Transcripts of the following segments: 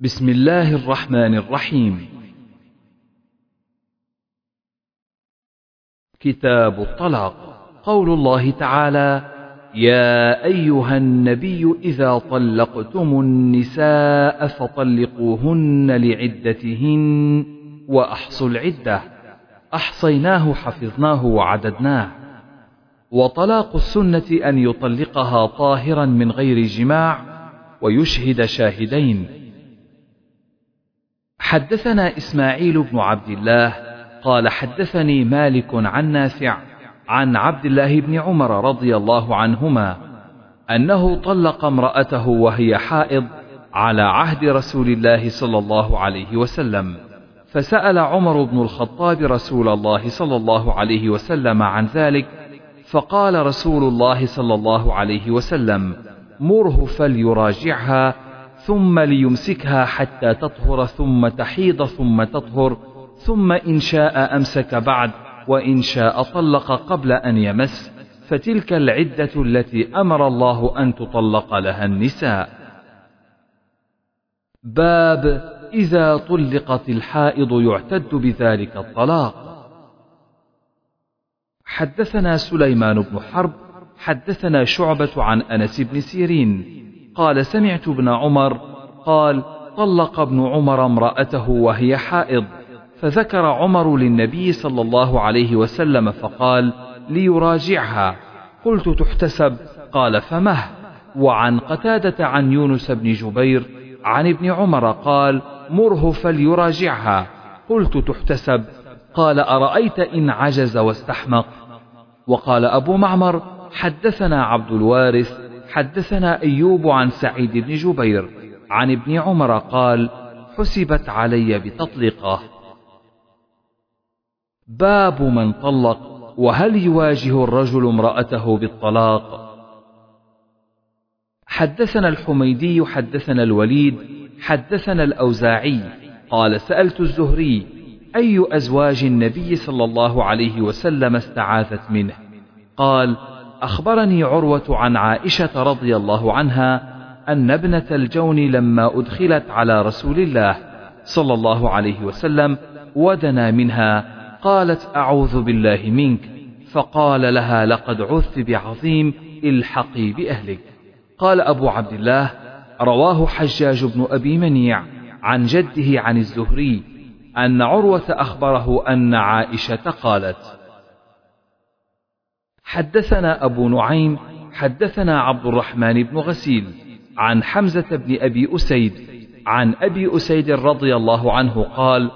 بسم الله الرحمن الرحيم. كتاب الطلاق. قول الله تعالى يا أيها النبي إذا طلقتم النساء فطلقوهن لعدتهن وأحصوا العدة. أحصيناه حفظناه وعددناه. وطلاق السنة أن يطلقها طاهرا من غير جماع ويشهد شاهدين. حدثنا إسماعيل بن عبد الله قال حدثني مالك عن نافع عن عبد الله بن عمر رضي الله عنهما أنه طلق امرأته وهي حائض على عهد رسول الله صلى الله عليه وسلم فسأل عمر بن الخطاب رسول الله صلى الله عليه وسلم عن ذلك فقال رسول الله صلى الله عليه وسلم مره فليراجعها ثم ليمسكها حتى تطهر ثم تحيض ثم تطهر ثم إن شاء أمسك بعد وإن شاء طلق قبل أن يمس فتلك العدة التي أمر الله أن تطلق لها النساء. باب إذا طلقت الحائض يعتد بذلك الطلاق. حدثنا سليمان بن حرب حدثنا شعبة عن أنس بن سيرين قال سمعت ابن عمر قال طلق ابن عمر امرأته وهي حائض فذكر عمر للنبي صلى الله عليه وسلم فقال ليراجعها. قلت تحتسب؟ قال فمه. وعن قتادة عن يونس بن جبير عن ابن عمر قال مره فليراجعها. قلت تحتسب؟ قال أرأيت إن عجز واستحمق؟ وقال أبو معمر حدثنا عبد الوارث حدثنا أيوب عن سعيد بن جبير عن ابن عمر قال حسبت علي بتطليقه باب من طلق وهل يواجه الرجل امرأته بالطلاق؟ حدثنا الحميدي حدثنا الوليد حدثنا الأوزاعي. قال سألت الزهري أي أزواج النبي صلى الله عليه وسلم استعاذت منه؟ قال أخبرني عروة عن عائشة رضي الله عنها أن ابنة الجون لما أدخلت على رسول الله صلى الله عليه وسلم ودنا منها قالت أعوذ بالله منك فقال لها لقد عذت بعظيم الحقي بأهلك. قال أبو عبد الله رواه حجاج بن أبي منيع عن جده عن الزهري أن عروة أخبره أن عائشة قالت حدثنا أبو نعيم حدثنا عبد الرحمن بن غسيل عن حمزة بن أبي أسيد عن أبي أسيد رضي الله عنه قال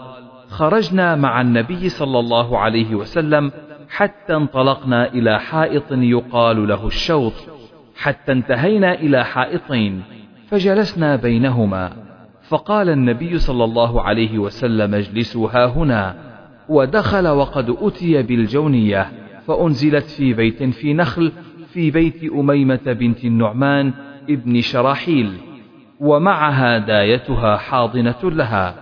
خرجنا مع النبي صلى الله عليه وسلم حتى انطلقنا إلى حائط يقال له الشوط حتى انتهينا إلى حائطين فجلسنا بينهما فقال النبي صلى الله عليه وسلم اجلسوا ها هنا. ودخل وقد أتي بالجونية. فأنزلت في بيت في نخل في بيت أميمة بنت النعمان ابن شراحيل ومعها دايتها حاضنة لها.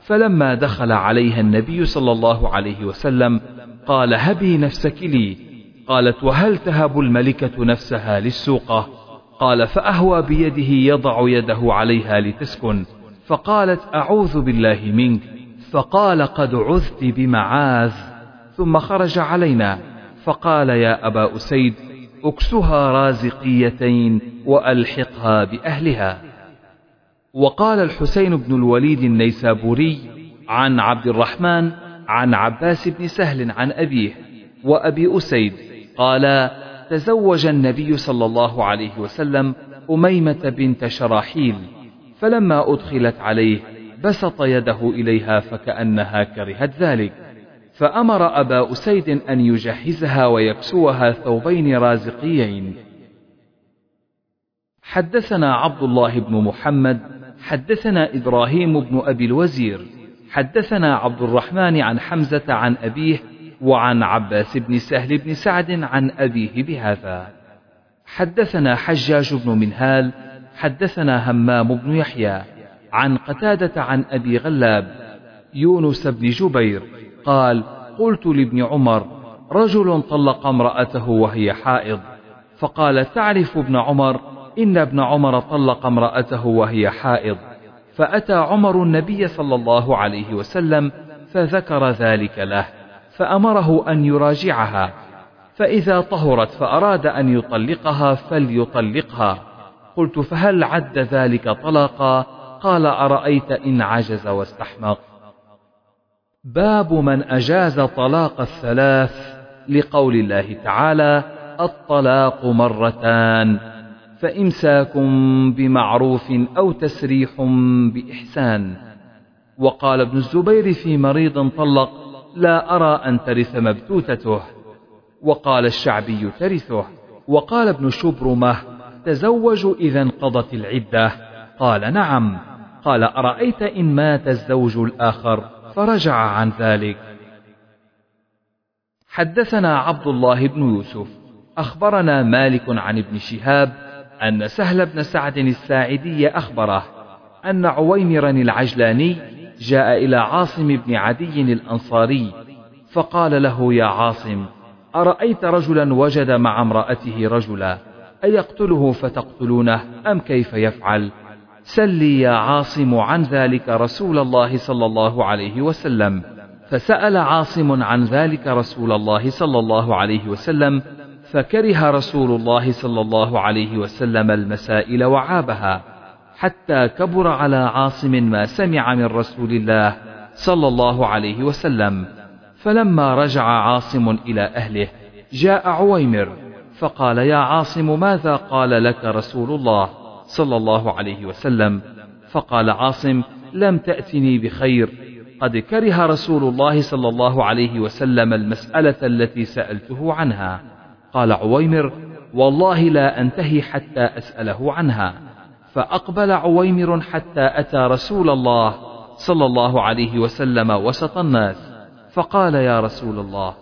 فلما دخل عليها النبي صلى الله عليه وسلم قال هبي نفسك لي. قالت وهل تهب الملكة نفسها للسوقة قال فأهوى بيده يضع يده عليها لتسكن. فقالت أعوذ بالله منك. فقال قد عذت بمعاذ. ثم خرج علينا. فقال يا أبا أسيد اكسها رازقيتين وألحقها بأهلها. وقال الحسين بن الوليد النيسابوري عن عبد الرحمن عن عباس بن سهل عن أبيه وأبي أسيد قال تزوج النبي صلى الله عليه وسلم أميمة بنت شراحيل فلما أدخلت عليه بسط يده إليها فكأنها كرهت ذلك. فأمر أبا أسيد أن يجهزها ويكسوها ثوبين رازقيين. حدثنا عبد الله بن محمد حدثنا إبراهيم بن أبي الوزير حدثنا عبد الرحمن عن حمزة عن أبيه وعن عباس بن سهل بن سعد عن أبيه بهذا. حدثنا حجاج بن منهال حدثنا همام بن يحيى عن قتادة عن أبي غلاب يونس بن جبير قال قلت لابن عمر رجل طلق امرأته وهي حائض. فقال تعرف ابن عمر؟ إن ابن عمر طلق امرأته وهي حائض. فأتى عمر النبي صلى الله عليه وسلم فذكر ذلك له فأمره أن يراجعها. فإذا طهرت فأراد أن يطلقها فليطلقها. قلت فهل عد ذلك طلاقا؟ قال أرأيت إن عجز واستحمق. باب من أجاز طلاق الثلاث لقول الله تعالى الطلاق مرتان فإمساك بمعروف أو تسريح بإحسان. وقال ابن الزبير في مريض طلق لا أرى أن ترث مبتوتته وقال الشعبي ترثه. وقال ابن شبرمة تزوج إذا انقضت العدة. قال نعم. قال أرأيت إن مات الزوج الآخر؟ فرجع عن ذلك. حدثنا عبد الله بن يوسف. أخبرنا مالك عن ابن شهاب أن سهل بن سعد الساعدي أخبره أن عويمرا العجلاني جاء إلى عاصم بن عدي الأنصاري فقال له يا عاصم أرأيت رجلا وجد مع امرأته رجلا أيقتله فتقتلونه أم كيف يفعل؟ سلي يا عاصم عن ذلك رسول الله صلى الله عليه وسلم. فسأل عاصم عن ذلك رسول الله صلى الله عليه وسلم فكره رسول الله صلى الله عليه وسلم المسائل وعابها حتى كبر على عاصم ما سمع من رسول الله صلى الله عليه وسلم. فلما رجع عاصم إلى أهله جاء عويمر فقال يا عاصم ماذا قال لك رسول الله؟ صلى الله عليه وسلم فقال عاصم لم تأتني بخير قد كره رسول الله صلى الله عليه وسلم المسألة التي سألته عنها. قال عويمر والله لا أنتهي حتى أسأله عنها. فأقبل عويمر حتى أتى رسول الله صلى الله عليه وسلم وسط الناس فقال يا رسول الله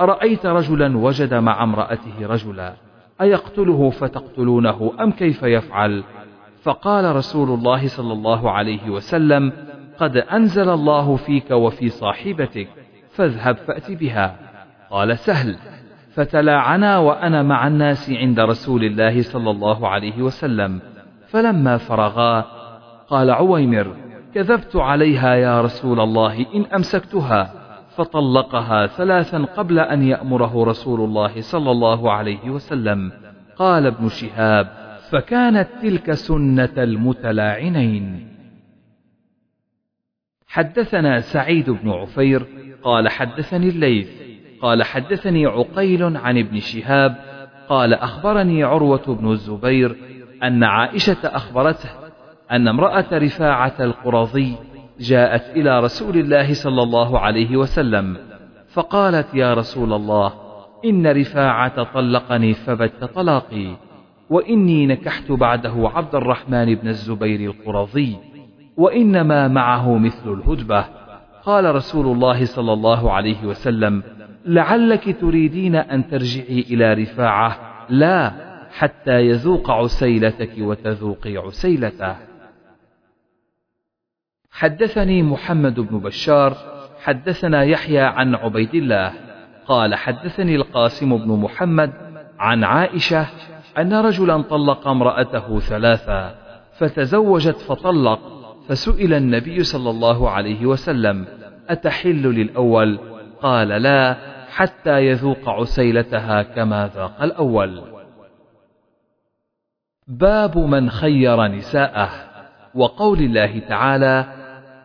أرأيت رجلا وجد مع امرأته رجلا؟ أيقتله فتقتلونه أم كيف يفعل؟ فقال رسول الله صلى الله عليه وسلم قد أنزل الله فيك وفي صاحبتك فاذهب فأت بها. قال سهل. فتلاعنا وأنا مع الناس عند رسول الله صلى الله عليه وسلم. فلما فرغا قال عويمر كذبت عليها يا رسول الله إن أمسكتها. فطلقها ثلاثا قبل أن يأمره رسول الله صلى الله عليه وسلم. قال ابن شهاب فكانت تلك سنة المتلاعنين. حدثنا سعيد بن عفير قال حدثني الليث قال حدثني عقيل عن ابن شهاب قال أخبرني عروة بن الزبير أن عائشة أخبرته أن امرأة رفاعة القرظي جاءت إلى رسول الله صلى الله عليه وسلم فقالت يا رسول الله إن رفاعة طلقني فبت طلاقي وإني نكحت بعده عبد الرحمن بن الزبير القرظي وإنما معه مثل الهدبة. قال رسول الله صلى الله عليه وسلم لعلك تريدين أن ترجعي إلى رفاعة؟ لا حتى يذوق عسيلتك وتذوقي عسيلته. حدثني محمد بن بشار حدثنا يحيى عن عبيد الله قال حدثني القاسم بن محمد عن عائشة أن رجلا طلق امرأته ثلاثا فتزوجت فطلق فسئل النبي صلى الله عليه وسلم أتحل للأول؟ قال لا حتى يذوق عسيلتها كما ذاق الأول. باب من خير نساءه وقول الله تعالى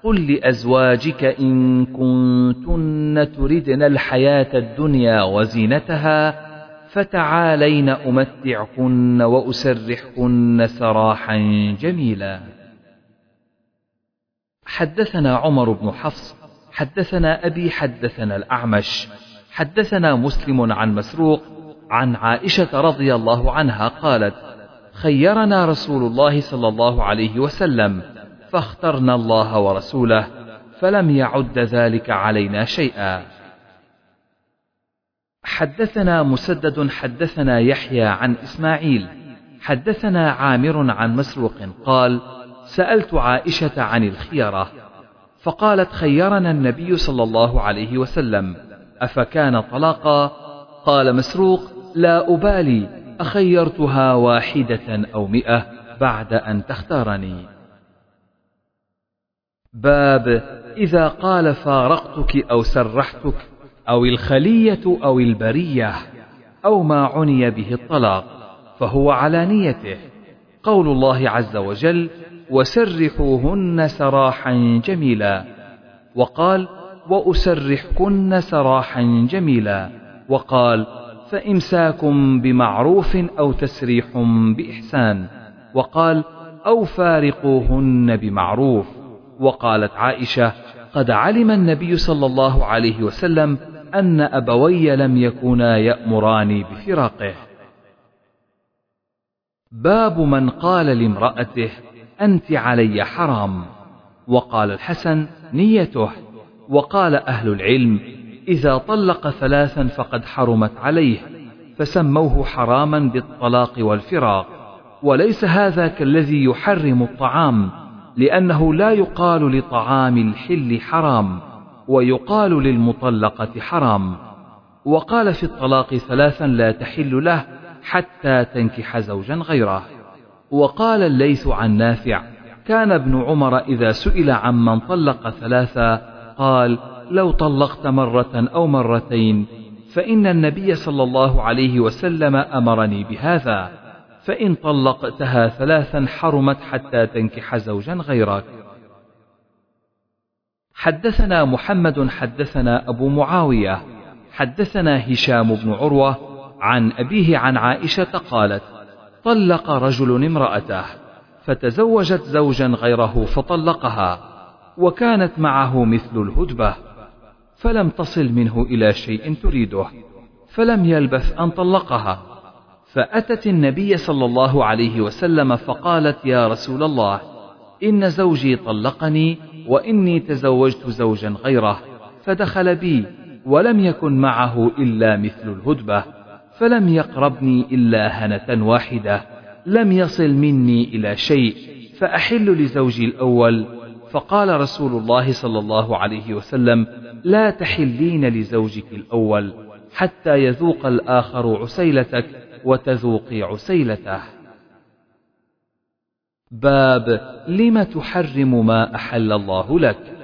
قل لأزواجك إن كنتن تردن الحياة الدنيا وزينتها فتعالين أمتعكن وأسرحكن سراحا جميلا. حدثنا عمر بن حفص حدثنا أبي حدثنا الأعمش حدثنا مسلم عن مسروق عن عائشة رضي الله عنها قالت خيرنا رسول الله صلى الله عليه وسلم فاخترنا الله ورسوله فلم يعد ذلك علينا شيئا. حدثنا مسدد حدثنا يحيى عن إسماعيل حدثنا عامر عن مسروق قال سألت عائشة عن الخيرة فقالت خيرنا النبي صلى الله عليه وسلم أفكان طلاقا؟ قال مسروق لا أبالي أخيرتها واحدة أو مئة بعد أن تختارني. باب إذا قال فارقتك أو سرحتك أو الخلية أو البرية أو ما عني به الطلاق فهو على نيته. قول الله عز وجل وسرحوهن سراحا جميلا وقال وأسرحكن سراحا جميلا وقال فإمساكم بمعروف أو تسريح بإحسان وقال أو فارقوهن بمعروف وقالت عائشة قد علم النبي صلى الله عليه وسلم أن أبوي لم يكونا يأمراني بفراقه. باب من قال لامرأته أنت علي حرام. وقال الحسن نيته. وقال أهل العلم إذا طلق ثلاثا فقد حرمت عليه فسموه حراما بالطلاق والفراق وليس هذا كالذي يحرم الطعام. لأنه لا يقال لطعام الحل حرام ويقال للمطلقة حرام. وقال في الطلاق ثلاثا لا تحل له حتى تنكح زوجا غيره. وقال الليث عن نافع كان ابن عمر إذا سئل عمن طلق ثلاثا قال لو طلقت مرة أو مرتين فإن النبي صلى الله عليه وسلم أمرني بهذا. فإن طلقتها ثلاثا حرمت حتى تنكح زوجا غيرك حدثنا محمد حدثنا أبو معاوية حدثنا هشام بن عروة عن أبيه عن عائشة قالت طلق رجل امرأته فتزوجت زوجا غيره فطلقها وكانت معه مثل الهدبة فلم تصل منه إلى شيء تريده فلم يلبث أن طلقها. فأتت النبي صلى الله عليه وسلم فقالت يا رسول الله إن زوجي طلقني وإني تزوجت زوجا غيره فدخل بي ولم يكن معه إلا مثل الهدبة فلم يقربني إلا هنة واحدة لم يصل مني إلى شيء فأحل لزوجي الأول. فقال رسول الله صلى الله عليه وسلم لا تحلين لزوجك الأول حتى يذوق الآخر عسيلتك وتذوقي عسيلته. باب لم تحرم ما أحل الله لك؟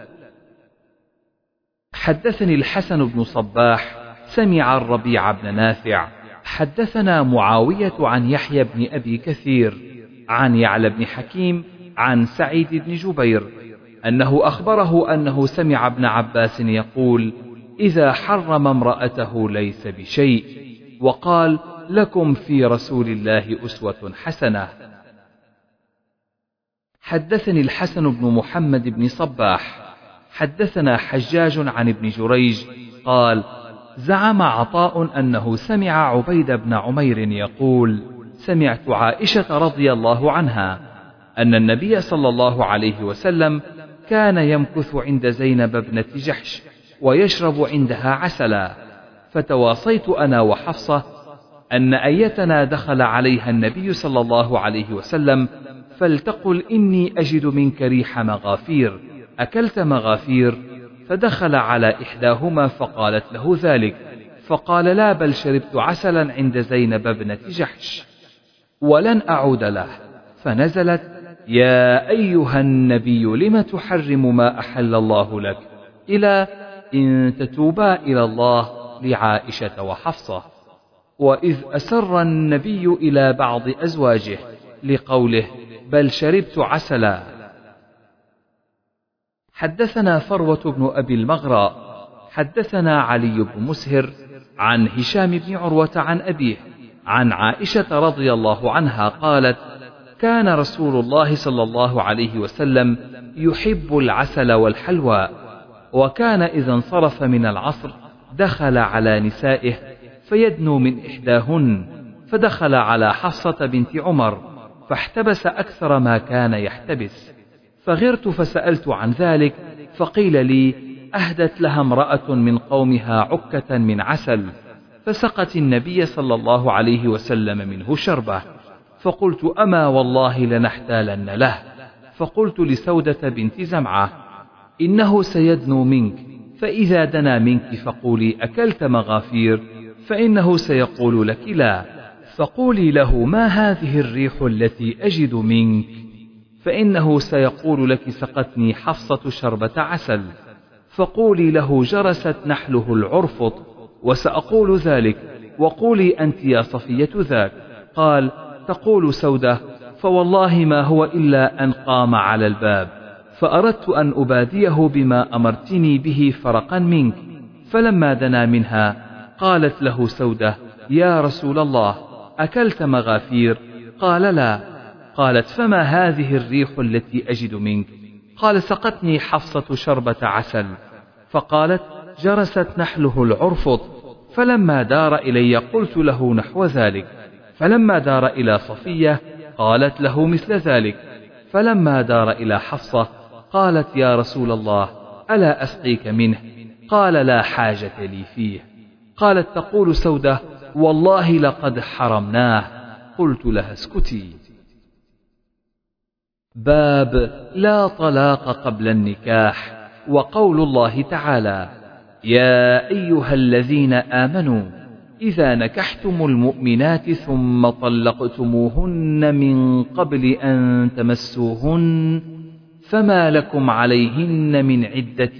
حدثني الحسن بن صباح سمع الربيع بن نافع حدثنا معاوية عن يحيى بن أبي كثير عن يعلى بن حكيم عن سعيد بن جبير أنه أخبره أنه سمع ابن عباس يقول إذا حرم امرأته ليس بشيء وقال لكم في رسول الله أسوة حسنة. حدثني الحسن بن محمد بن صباح. حدثنا حجاج عن ابن جريج قال زعم عطاء أنه سمع عبيد بن عمير يقول سمعت عائشة رضي الله عنها أن النبي صلى الله عليه وسلم كان يمكث عند زينب ابنة جحش ويشرب عندها عسلا فتواصيت أنا وحفصة أن أيتنا دخل عليها النبي صلى الله عليه وسلم فلتقل إني أجد منك ريح مغافير. أكلت مغافير؟ فدخل على إحداهما فقالت له ذلك. فقال لا بل شربت عسلا عند زينب ابنة جحش. ولن أعود له. فنزلت يا أيها النبي لم تحرم ما أحل الله لك؟ إلى إن تتوبا إلى الله لعائشة وحفصة. وإذ أسر النبي إلى بعض أزواجه لقوله بل شربت عسلا. حدثنا فروة بن أبي المغرى حدثنا علي بن مسهر عن هشام بن عروة عن أبيه عن عائشة رضي الله عنها قالت كان رسول الله صلى الله عليه وسلم يحب العسل والحلوى وكان إذا انصرف من العصر دخل على نسائه فيدنو من إحداهن فدخل على حفصة بنت عمر فاحتبس أكثر ما كان يحتبس. فغرت فسألت عن ذلك فقيل لي أهدت لها امرأة من قومها عكة من عسل. فسقت النبي صلى الله عليه وسلم منه شربة. فقلت أما والله لنحتالن له. فقلت لسودة بنت زمعة إنه سيدنو منك فإذا دنا منك فقولي أكلت مغافير. فإنه سيقول لك لا فقولي له ما هذه الريح التي أجد منك؟ فإنه سيقول لك سقتني حفصة شربة عسل. فقولي له جرست نحله العرفط وسأقول ذلك وقولي أنت يا صفية ذاك. قال تقول سودة فوالله ما هو إلا أن قام على الباب فأردت أن أباديه بما أمرتني به فرقا منك فلما دنا منها قالت له سودة يا رسول الله أكلت مغافير؟ قال لا. قالت فما هذه الريح التي أجد منك؟ قال سقتني حفصة شربة عسل. فقالت جرست نحله العرفط فلما دار إلي قلت له نحو ذلك. فلما دار إلى صفية قالت له مثل ذلك. فلما دار إلى حفصة قالت يا رسول الله ألا أسقيك منه؟ قال لا حاجة لي فيه. قالت تقول سودة والله لقد حرمناه. قلت لها اسكتي. باب لا طلاق قبل النكاح وقول الله تعالى يا أيها الذين آمنوا إذا نكحتم المؤمنات ثم طلقتموهن من قبل أن تمسوهن فما لكم عليهن من عدة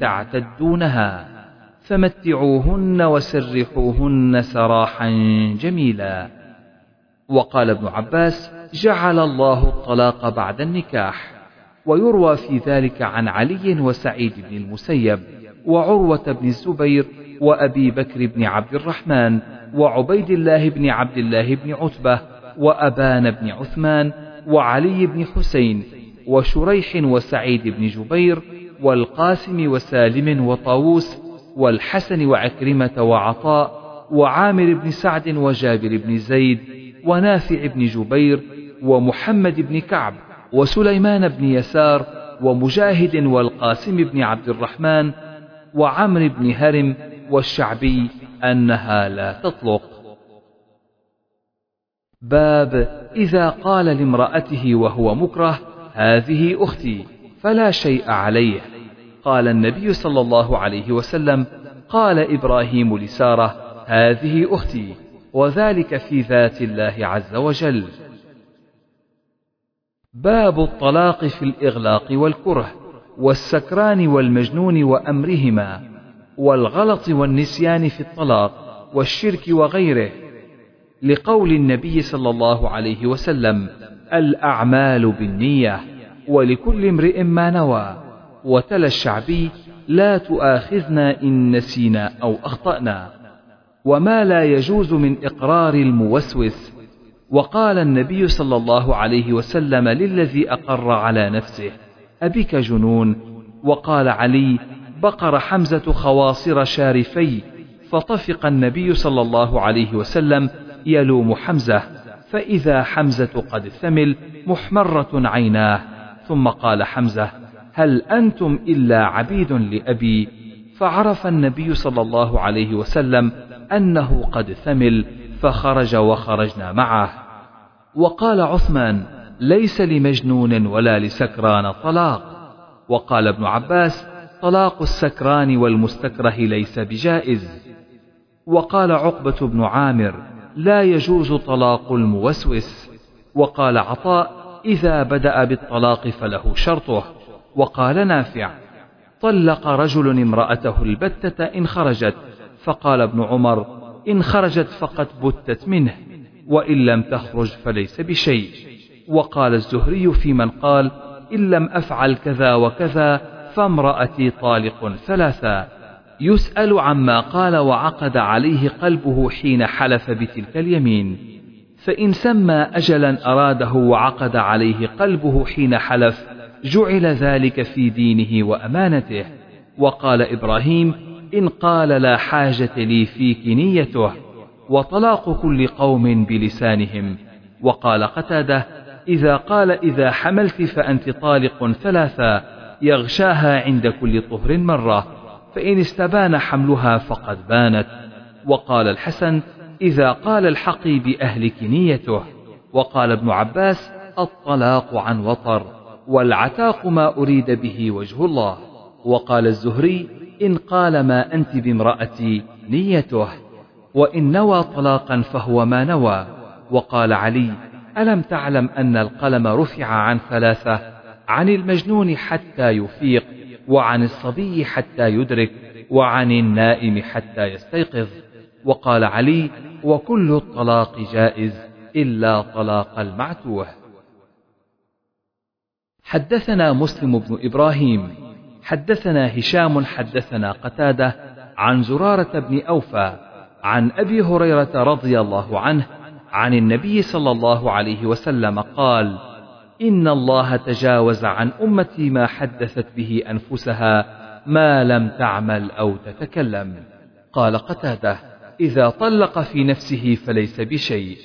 تعتدونها. فمتعوهن وسرحوهن سراحا جميلا. وقال ابن عباس جعل الله الطلاق بعد النكاح ويروى في ذلك عن علي وسعيد بن المسيب وعروة بن الزبير وأبي بكر بن عبد الرحمن وعبيد الله بن عبد الله بن عتبة وأبان بن عثمان وعلي بن حسين وشريح وسعيد بن جبير والقاسم وسالم وطاووس والحسن وعكرمة وعطاء وعامر بن سعد وجابر بن زيد ونافع بن جبير ومحمد بن كعب وسليمان بن يسار ومجاهد والقاسم بن عبد الرحمن وعمر بن هرم والشعبي أنها لا تطلق. باب إذا قال لامرأته وهو مكره هذه أختي فلا شيء عليه. قال النبي صلى الله عليه وسلم قال إبراهيم لسارة هذه أختي وذلك في ذات الله عز وجل. باب الطلاق في الإغلاق والكره والسكران والمجنون وأمرهما والغلط والنسيان في الطلاق والشرك وغيره. لقول النبي صلى الله عليه وسلم الأعمال بالنية ولكل امرئ ما نوى. وتلا الشعبي لا تؤاخذنا إن نسينا أو أخطأنا. وما لا يجوز من إقرار الموسوس. وقال النبي صلى الله عليه وسلم للذي أقر على نفسه أبك جنون؟ وقال علي بقر حمزة خواصر شارفي فطفق النبي صلى الله عليه وسلم يلوم حمزة فإذا حمزة قد ثمل محمرة عيناه. ثم قال حمزة هل أنتم إلا عبيد لأبي؟ فعرف النبي صلى الله عليه وسلم أنه قد ثمل فخرج وخرجنا معه. وقال عثمان ليس لمجنون ولا لسكران طلاق. وقال ابن عباس طلاق السكران والمستكره ليس بجائز. وقال عقبة بن عامر لا يجوز طلاق الموسوس. وقال عطاء إذا بدأ بالطلاق فله شرطه. وقال نافع طلق رجل امرأته البتة إن خرجت فقال ابن عمر إن خرجت فقد بتت منه وإن لم تخرج فليس بشيء. وقال الزهري في من قال إن لم أفعل كذا وكذا فامرأتي طالق ثلاثا. يسأل عما قال وعقد عليه قلبه حين حلف بتلك اليمين. فإن سمى أجلا أراده وعقد عليه قلبه حين حلف جعل ذلك في دينه وأمانته وقال إبراهيم إن قال لا حاجة لي فيك نيته وطلاق كل قوم بلسانهم. وقال قتادة إذا قال إذا حملت فأنت طالق ثلاثا يغشاها عند كل طهر مرة فإن استبان حملها فقد بانت. وقال الحسن إذا قال الحقي بأهلك نيته. وقال ابن عباس الطلاق عن وطر. والعتاق ما أريد به وجه الله. وقال الزهري إن قال ما أنت بامرأتي نيته وإن نوى طلاقا فهو ما نوى. وقال علي ألم تعلم أن القلم رفع عن ثلاثة؟ عن المجنون حتى يفيق وعن الصبي حتى يدرك وعن النائم حتى يستيقظ. وقال علي وكل الطلاق جائز إلا طلاق المعتوه. حدثنا مسلم بن إبراهيم حدثنا هشام حدثنا قتادة عن زرارة بن أوفى عن أبي هريرة رضي الله عنه عن النبي صلى الله عليه وسلم قال إن الله تجاوز عن أمتي ما حدثت به أنفسها ما لم تعمل أو تتكلم. قال قتادة إذا طلق في نفسه فليس بشيء.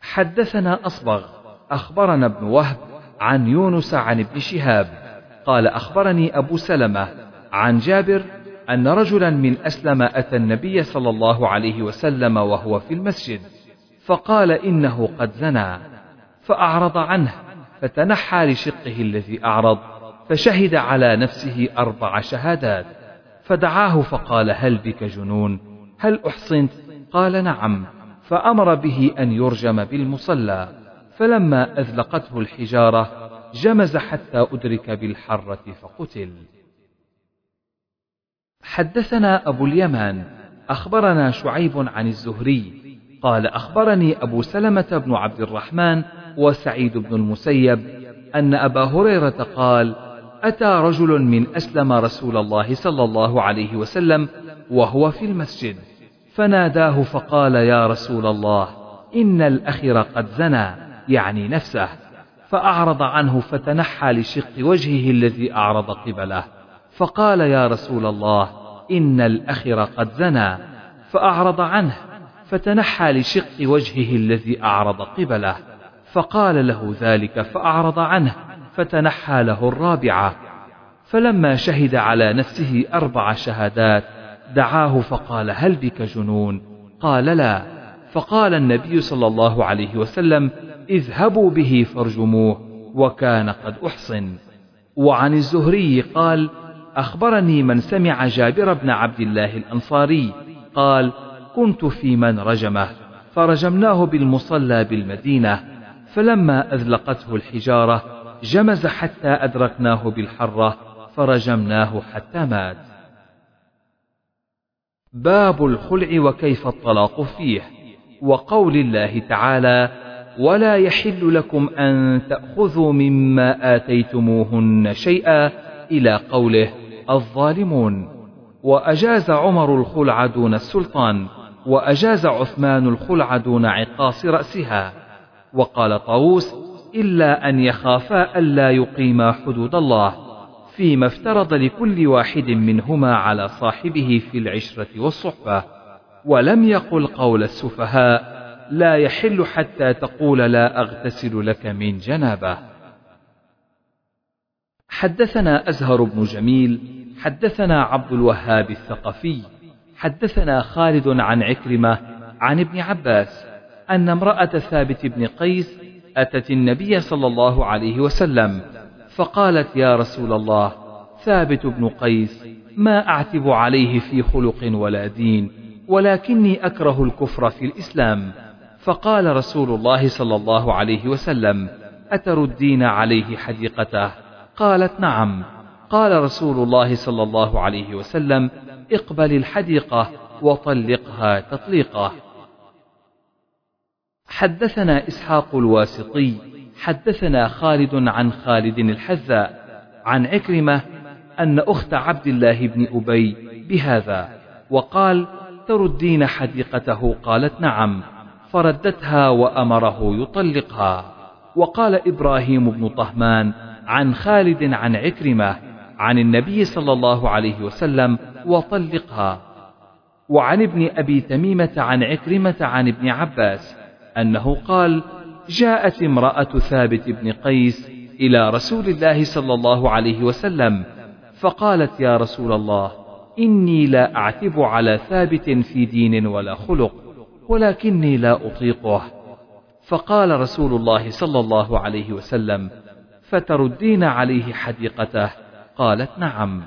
حدثنا أصبغ أخبرنا ابن وهب عن يونس عن ابن شهاب. قال أخبرني أبو سلمة عن جابر أن رجلا من أسلم أتى النبي صلى الله عليه وسلم وهو في المسجد فقال إنه قد زنى فأعرض عنه فتنحى لشقه الذي أعرض فشهد على نفسه أربع شهادات فدعاه فقال هل بك جنون؟ هل أحصنت؟ قال نعم فأمر به أن يرجم بالمصلى. فلما أذلقته الحجارة جمز حتى أدرك بالحرة فقتل. حدثنا أبو اليمان أخبرنا شعيب عن الزهري قال أخبرني أبو سلمة بن عبد الرحمن وسعيد بن المسيب أن أبا هريرة قال أتى رجل من أسلم رسول الله صلى الله عليه وسلم وهو في المسجد فناداه فقال يا رسول الله إن الأخر قد زنى. يعني نفسه فأعرض عنه فتنحى لشق وجهه الذي أعرض قبله. فقال يا رسول الله إن الأخر قد زنى. فأعرض عنه فتنحى لشق وجهه الذي أعرض قبله. فقال له ذلك فأعرض عنه فتنحى له الرابعة. فلما شهد على نفسه أربع شهادات دعاه فقال هل بك جنون؟ قال لا. فقال النبي صلى الله عليه وسلم اذهبوا به فارجموه وكان قد أحصن. وعن الزهري قال أخبرني من سمع جابر بن عبد الله الأنصاري قال كنت في من رجمه فرجمناه بالمصلى بالمدينة فلما أذلقته الحجارة جمز حتى أدركناه بالحرة فرجمناه حتى مات. باب الخلع وكيف الطلاق فيه وقول الله تعالى ولا يحل لكم أن تأخذوا مما آتيتموهن شيئا إلى قوله الظالمون. وأجاز عمر الخلع دون السلطان وأجاز عثمان الخلع دون عقاص رأسها. وقال طاووس إلا أن يخافا ألا يقيما حدود الله فيما افترض لكل واحد منهما على صاحبه في العشرة والصحبة. ولم يقل قول السفهاء لا يحل حتى تقول لا أغتسل لك من جنابة. حدثنا أزهر بن جميل حدثنا عبد الوهاب الثقفي حدثنا خالد عن عكرمة عن ابن عباس أن امرأة ثابت بن قيس أتت النبي صلى الله عليه وسلم فقالت يا رسول الله ثابت بن قيس ما أعتب عليه في خلق ولا دين ولكني أكره الكفر في الإسلام. فقال رسول الله صلى الله عليه وسلم أتردين عليه حديقته؟ قالت نعم. قال رسول الله صلى الله عليه وسلم اقبل الحديقة وطلقها تطليقه حدثنا إسحاق الواسطي حدثنا خالد عن خالد الحذاء عن عكرمة أن أخت عبد الله بن أبي بهذا وقال تردين حديقته؟ قالت نعم. فردتها وأمره يطلقها. وقال إبراهيم بن طهمان عن خالد عن عكرمة عن النبي صلى الله عليه وسلم وطلقها. وعن ابن أبي تميمة عن عكرمة عن ابن عباس أنه قال جاءت امرأة ثابت بن قيس إلى رسول الله صلى الله عليه وسلم فقالت يا رسول الله إني لا أعتب على ثابت في دين ولا خلق ولكني لا أطيقه. فقال رسول الله صلى الله عليه وسلم فتردين عليه حديقته. قالت نعم.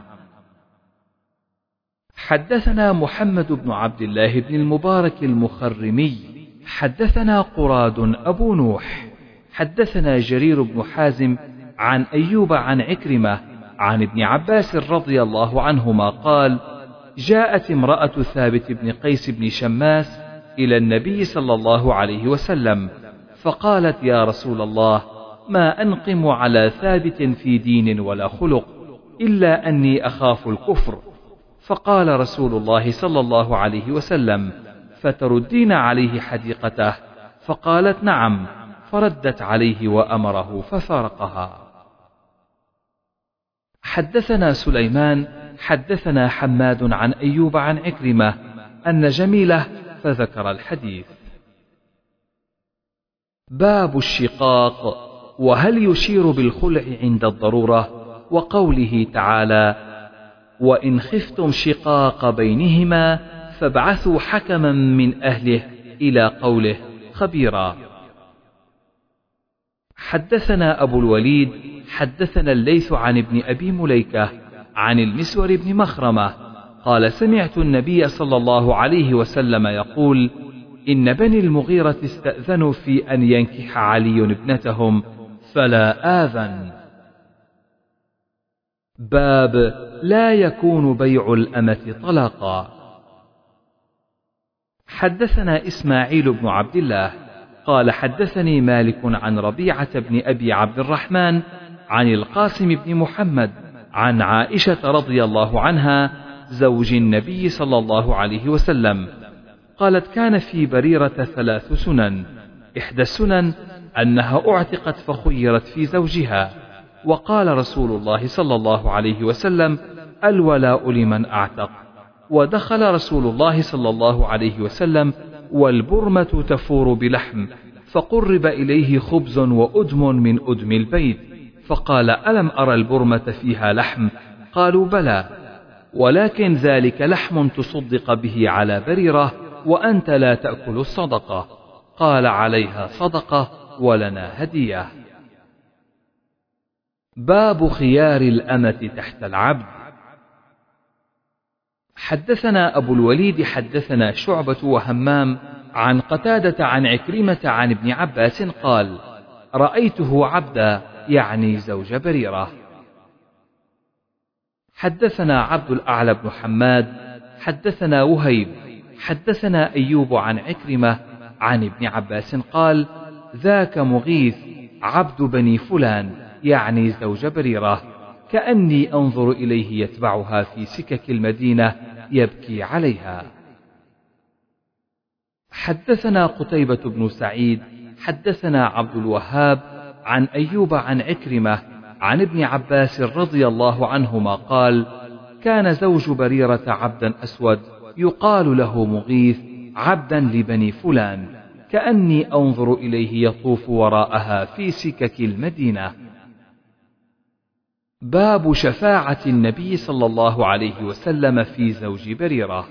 حدثنا محمد بن عبد الله بن المبارك المخرمي. حدثنا قراد أبو نوح. حدثنا جرير بن حازم عن أيوب عن عكرمة عن ابن عباس رضي الله عنهما قال جاءت امرأة ثابت بن قيس بن شماس إلى النبي صلى الله عليه وسلم فقالت يا رسول الله ما أنقم على ثابت في دين ولا خلق إلا أني أخاف الكفر. فقال رسول الله صلى الله عليه وسلم فتردين عليه حديقته. فقالت نعم فردت عليه وأمره ففارقها. حدثنا سليمان حدثنا حماد عن أيوب عن عكرمة أن جميلة فذكر الحديث. باب الشقاق وهل يشير بالخلع عند الضرورة؟ وقوله تعالى وإن خفتم شقاق بينهما فابعثوا حكما من أهله إلى قوله خبيرا. حدثنا أبو الوليد حدثنا الليث عن ابن أبي مليكة عن المسور بن مخرمة قال سمعت النبي صلى الله عليه وسلم يقول إن بني المغيرة استأذنوا في أن ينكح علي ابنتهم فلا آذن. باب لا يكون بيع الأمة طلاقا. حدثنا إسماعيل بن عبد الله قال حدثني مالك عن ربيعة بن أبي عبد الرحمن عن القاسم بن محمد عن عائشة رضي الله عنها زوج النبي صلى الله عليه وسلم. قالت كان في بريرة ثلاث سنن. إحدى السنن أنها أعتقت فخيرت في زوجها. وقال رسول الله صلى الله عليه وسلم الولاء لمن أعتق. ودخل رسول الله صلى الله عليه وسلم والبرمة تفور بلحم فقرب إليه خبز وأدم من أدم البيت فقال ألم أرى البرمة فيها لحم؟ قالوا بلى. ولكن ذلك لحم تصدق به على بريرة وأنت لا تأكل الصدقة. قال عليها صدقة ولنا هدية. باب خيار الأمة تحت العبد. حدثنا أبو الوليد حدثنا شعبة وهمام عن قتادة عن عكرمة عن ابن عباس قال رأيته عبدا يعني زوج بريرة. حدثنا عبد الأعلى بن حماد حدثنا وهيب حدثنا أيوب عن عكرمة عن ابن عباس قال ذاك مغيث عبد بني فلان يعني زوج بريرة كأني أنظر إليه يتبعها في سكك المدينة يبكي عليها. حدثنا قتيبة بن سعيد حدثنا عبد الوهاب عن أيوب عن عكرمة عن ابن عباس رضي الله عنهما قال كان زوج بريرة عبدا أسود يقال له مغيث عبدا لبني فلان كأني أنظر إليه يطوف وراءها في سكك المدينة. باب شفاعة النبي صلى الله عليه وسلم في زوج بريرة.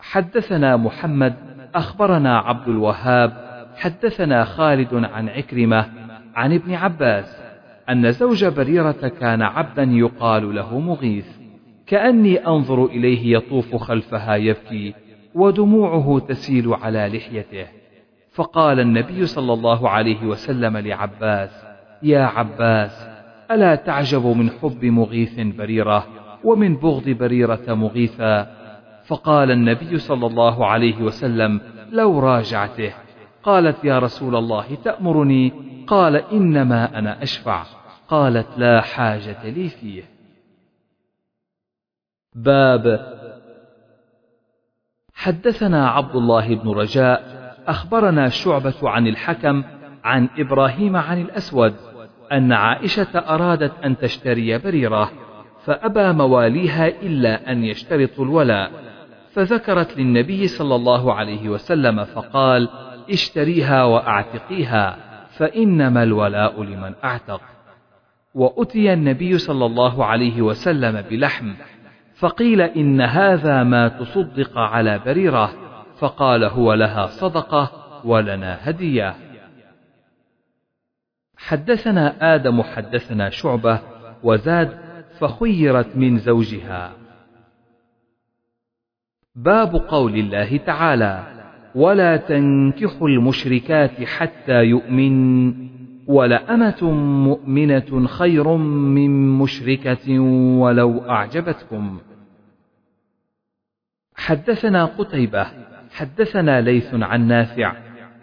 حدثنا محمد أخبرنا عبد الوهاب حدثنا خالد عن عكرمة عن ابن عباس أن زوج بريرة كان عبدا يقال له مغيث كأني أنظر إليه يطوف خلفها يبكي ودموعه تسيل على لحيته. فقال النبي صلى الله عليه وسلم لعباس يا عباس ألا تعجب من حب مغيث بريرة ومن بغض بريرة مغيثا؟ فقال النبي صلى الله عليه وسلم لو راجعته. قالت يا رسول الله تأمرني؟ قال إنما أنا أشفع. قالت لا حاجة لي فيه. باب. حدثنا عبد الله بن رجاء أخبرنا شعبة عن الحكم عن إبراهيم عن الأسود أن عائشة أرادت أن تشتري بريرة فأبى مواليها إلا أن يشترطوا الولاء. فذكرت للنبي صلى الله عليه وسلم فقال اشتريها وأعتقيها فإنما الولاء لمن أعتق. وأتي النبي صلى الله عليه وسلم بلحم فقيل إن هذا ما تصدق على بريرة فقال هو لها صدقة ولنا هدية. حدثنا آدم حدثنا شعبة وزاد فخيرت من زوجها. باب قول الله تعالى ولا تنكحوا المشركات حتى يؤمن ولأمة مؤمنة خير من مشركة ولو أعجبتكم. حدثنا قتيبة حدثنا ليث عن نافع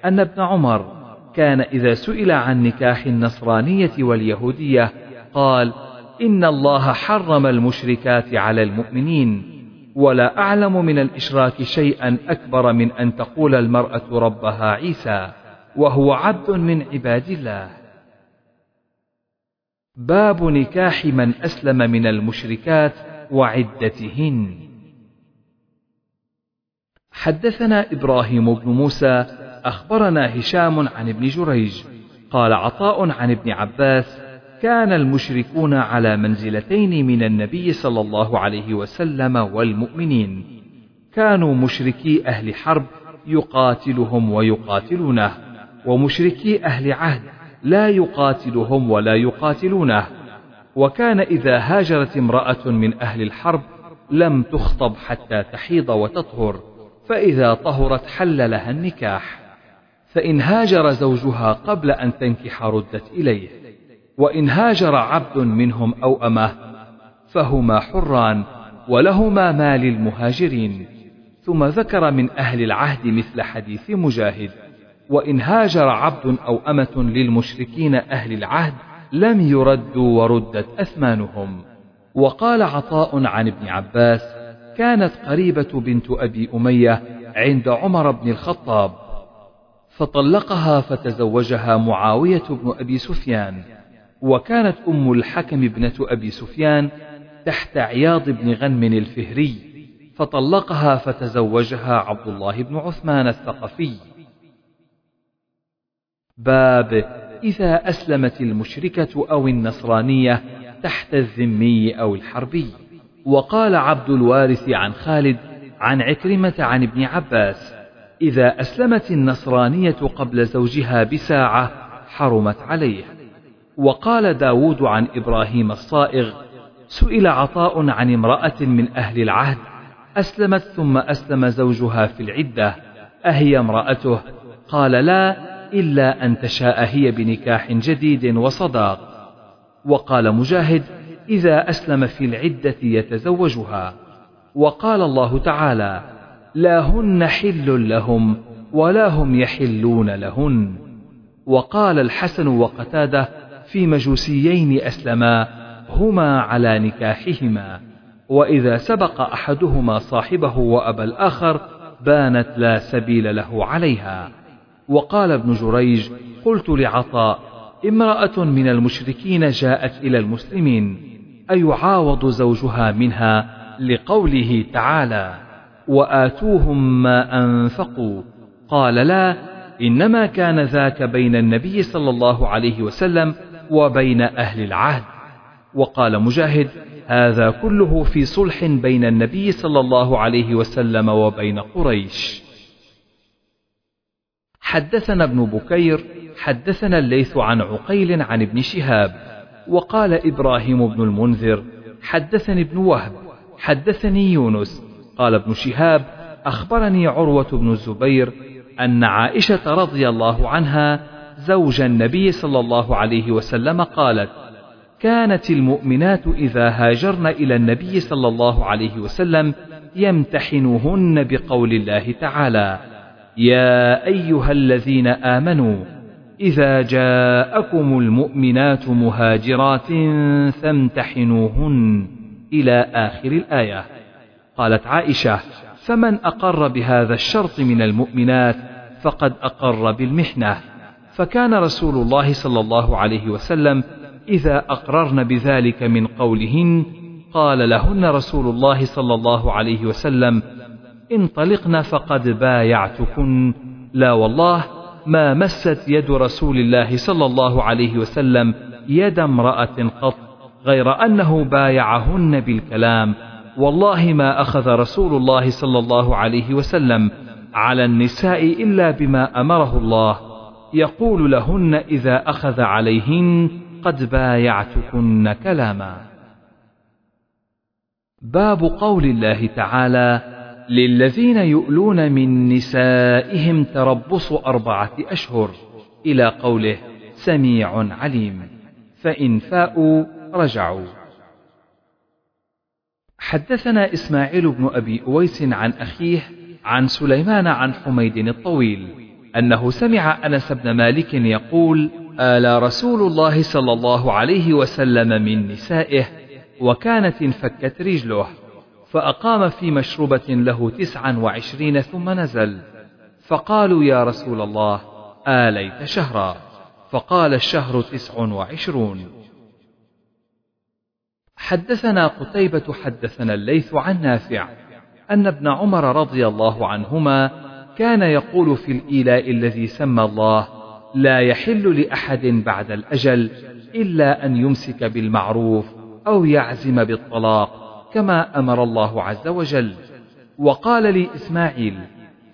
أن ابن عمر كان إذا سئل عن نكاح النصرانية واليهودية قال إن الله حرم المشركات على المؤمنين ولا أعلم من الإشراك شيئا أكبر من أن تقول المرأة ربها عيسى وهو عبد من عباد الله. باب نكاح من أسلم من المشركات وعدتهن. حدثنا إبراهيم بن موسى أخبرنا هشام عن ابن جريج قال عطاء عن ابن عباس كان المشركون على منزلتين من النبي صلى الله عليه وسلم والمؤمنين. كانوا مشركي أهل حرب يقاتلهم ويقاتلونه ومشركي أهل عهد لا يقاتلهم ولا يقاتلونه. وكان إذا هاجرت امرأة من أهل الحرب لم تخطب حتى تحيض وتطهر فإذا طهرت حل لها النكاح. فإن هاجر زوجها قبل أن تنكح ردت إليه. وإن هاجر عبد منهم أو أمه فهما حران ولهما ما للمهاجرين ثم ذكر من أهل العهد مثل حديث مجاهد وإن هاجر عبد أو أمة للمشركين أهل العهد لم يردوا وردت أثمانهم. وقال عطاء عن ابن عباس كانت قريبة بنت أبي أمية عند عمر بن الخطاب فطلقها فتزوجها معاوية بن أبي سفيان. وكانت أم الحكم ابنة أبي سفيان تحت عياض بن غنم الفهري فطلقها فتزوجها عبد الله بن عثمان الثقفي. باب إذا أسلمت المشركة أو النصرانية تحت الذمي أو الحربي. وقال عبد الوارث عن خالد عن عكرمة عن ابن عباس إذا أسلمت النصرانية قبل زوجها بساعة حرمت عليه وقال داود عن إبراهيم الصائغ سئل عطاء عن امرأة من أهل العهد أسلمت ثم أسلم زوجها في العدة أهي امرأته؟ قال لا إلا أن تشاء هي بنكاح جديد وصداق. وقال مجاهد إذا أسلم في العدة يتزوجها. وقال الله تعالى لا هن حل لهم ولا هم يحلون لهن. وقال الحسن وقتاده في مجوسيين أسلما هما على نكاحهما وإذا سبق أحدهما صاحبه وأبى الآخر بانت لا سبيل له عليها. وقال ابن جريج قلت لعطاء امرأة من المشركين جاءت إلى المسلمين أيعاوض زوجها منها لقوله تعالى وآتوهم ما أنفقوا. قال لا إنما كان ذاك بين النبي صلى الله عليه وسلم وبين أهل العهد. وقال مجاهد هذا كله في صلح بين النبي صلى الله عليه وسلم وبين قريش. حدثنا ابن بكير حدثنا الليث عن عقيل عن ابن شهاب. وقال إبراهيم بن المنذر حدثني ابن وهب حدثني يونس. قال ابن شهاب أخبرني عروة بن الزبير أن عائشة رضي الله عنها زوج النبي صلى الله عليه وسلم قالت كانت المؤمنات إذا هاجرن إلى النبي صلى الله عليه وسلم يمتحنهن بقول الله تعالى يا أيها الذين آمنوا إذا جاءكم المؤمنات مهاجرات فامتحنوهن إلى آخر الآية. قالت عائشة فمن أقر بهذا الشرط من المؤمنات فقد أقر بالمحنة. فكان رسول الله صلى الله عليه وسلم إذا أقررن بذلك من قولهن قال لهن رسول الله صلى الله عليه وسلم انطلقن فقد بايعتكن. لا والله ما مست يد رسول الله صلى الله عليه وسلم يد امرأة قط غير أنه بايعهن بالكلام. والله ما أخذ رسول الله صلى الله عليه وسلم على النساء إلا بما أمره الله. يقول لهن إذا أخذ عليهن قد بايعتكن كلاما. باب قول الله تعالى للذين يؤلون من نسائهم تربص أربعة أشهر. إلى قوله سميع عليم. فإن فاءوا رجعوا. حدثنا إسماعيل بن أبي أويس عن أخيه عن سليمان عن حميد الطويل. أنه سمع أنس بن مالك يقول آل رسول الله صلى الله عليه وسلم من نسائه وكانت انفكت رجله فأقام في مشربة له تسعا وعشرين ثم نزل فقالوا يا رسول الله آليت شهرا. فقال الشهر تسع وعشرون. حدثنا قتيبة حدثنا الليث عن نافع أن ابن عمر رضي الله عنهما كان يقول في الإيلاء الذي سمى الله لا يحل لأحد بعد الأجل إلا أن يمسك بالمعروف أو يعزم بالطلاق كما أمر الله عز وجل. وقال لي إسماعيل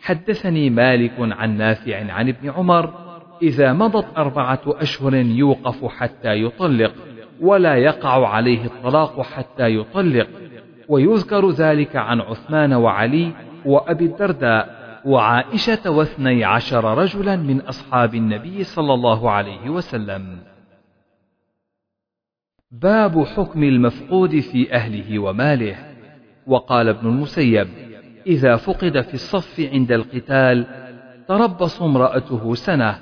حدثني مالك عن نافع عن ابن عمر إذا مضت أربعة أشهر يوقف حتى يطلق ولا يقع عليه الطلاق حتى يطلق. ويذكر ذلك عن عثمان وعلي وأبي الدرداء. وعائشة واثني عشر رجلا من أصحاب النبي صلى الله عليه وسلم. باب حكم المفقود في أهله وماله. وقال ابن المسيب إذا فقد في الصف عند القتال تربص امرأته سنة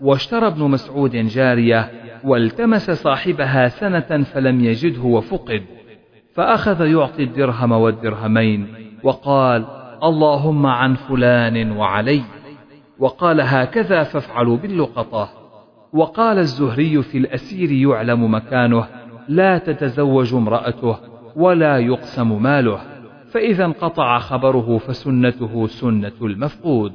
واشترى ابن مسعود جارية والتمس صاحبها سنة فلم يجده وفقد فأخذ يعطي الدرهم والدرهمين وقال اللهم عن فلان وعلي. وقال هكذا فافعلوا باللقطة. وقال الزهري في الأسير يعلم مكانه لا تتزوج امرأته ولا يقسم ماله. فإذا انقطع خبره فسنته سنة المفقود.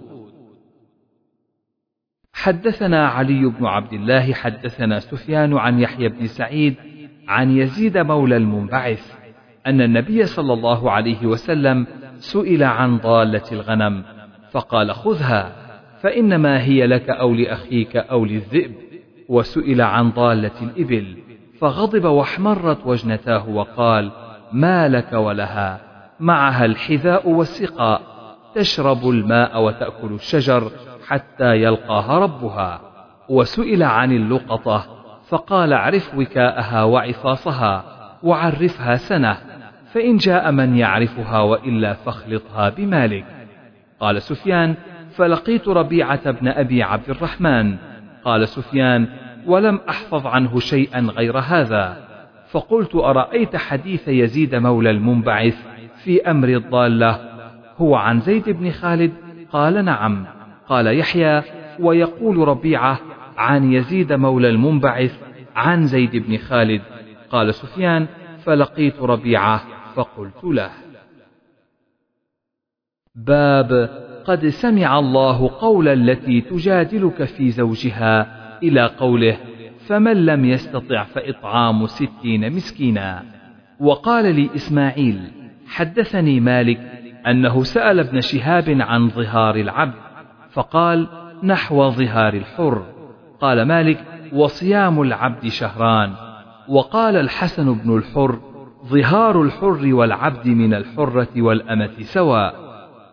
حدثنا علي بن عبد الله حدثنا سفيان عن يحيى بن سعيد عن يزيد مولى المنبعث أن النبي صلى الله عليه وسلم سئل عن ضالة الغنم فقال خذها فإنما هي لك أو لأخيك أو للذئب. وسئل عن ضالة الإبل فغضب واحمرت وجنتاه وقال ما لك ولها معها الحذاء والسقاء تشرب الماء وتأكل الشجر حتى يلقاها ربها. وسئل عن اللقطة فقال عرف وكاءها وعفاصها وعرفها سنة. فإن جاء من يعرفها وإلا فاخلطها بمالك. قال سفيان فلقيت ربيعة بن أبي عبد الرحمن. قال سفيان ولم أحفظ عنه شيئا غير هذا. فقلت أرأيت حديث يزيد مولى المنبعث في أمر الضالة؟ هو عن زيد بن خالد؟ قال نعم. قال يحيى ويقول ربيعة عن يزيد مولى المنبعث عن زيد بن خالد. قال سفيان فلقيت ربيعة فقلت له. باب قد سمع الله قول التي تجادلك في زوجها إلى قوله فمن لم يستطع فإطعام ستين مسكينا. وقال لي إسماعيل حدثني مالك أنه سأل ابن شهاب عن ظهار العبد فقال نحو ظهار الحر. قال مالك وصيام العبد شهران. وقال الحسن بن الحر ظهار الحر والعبد من الحرة والأمة سواء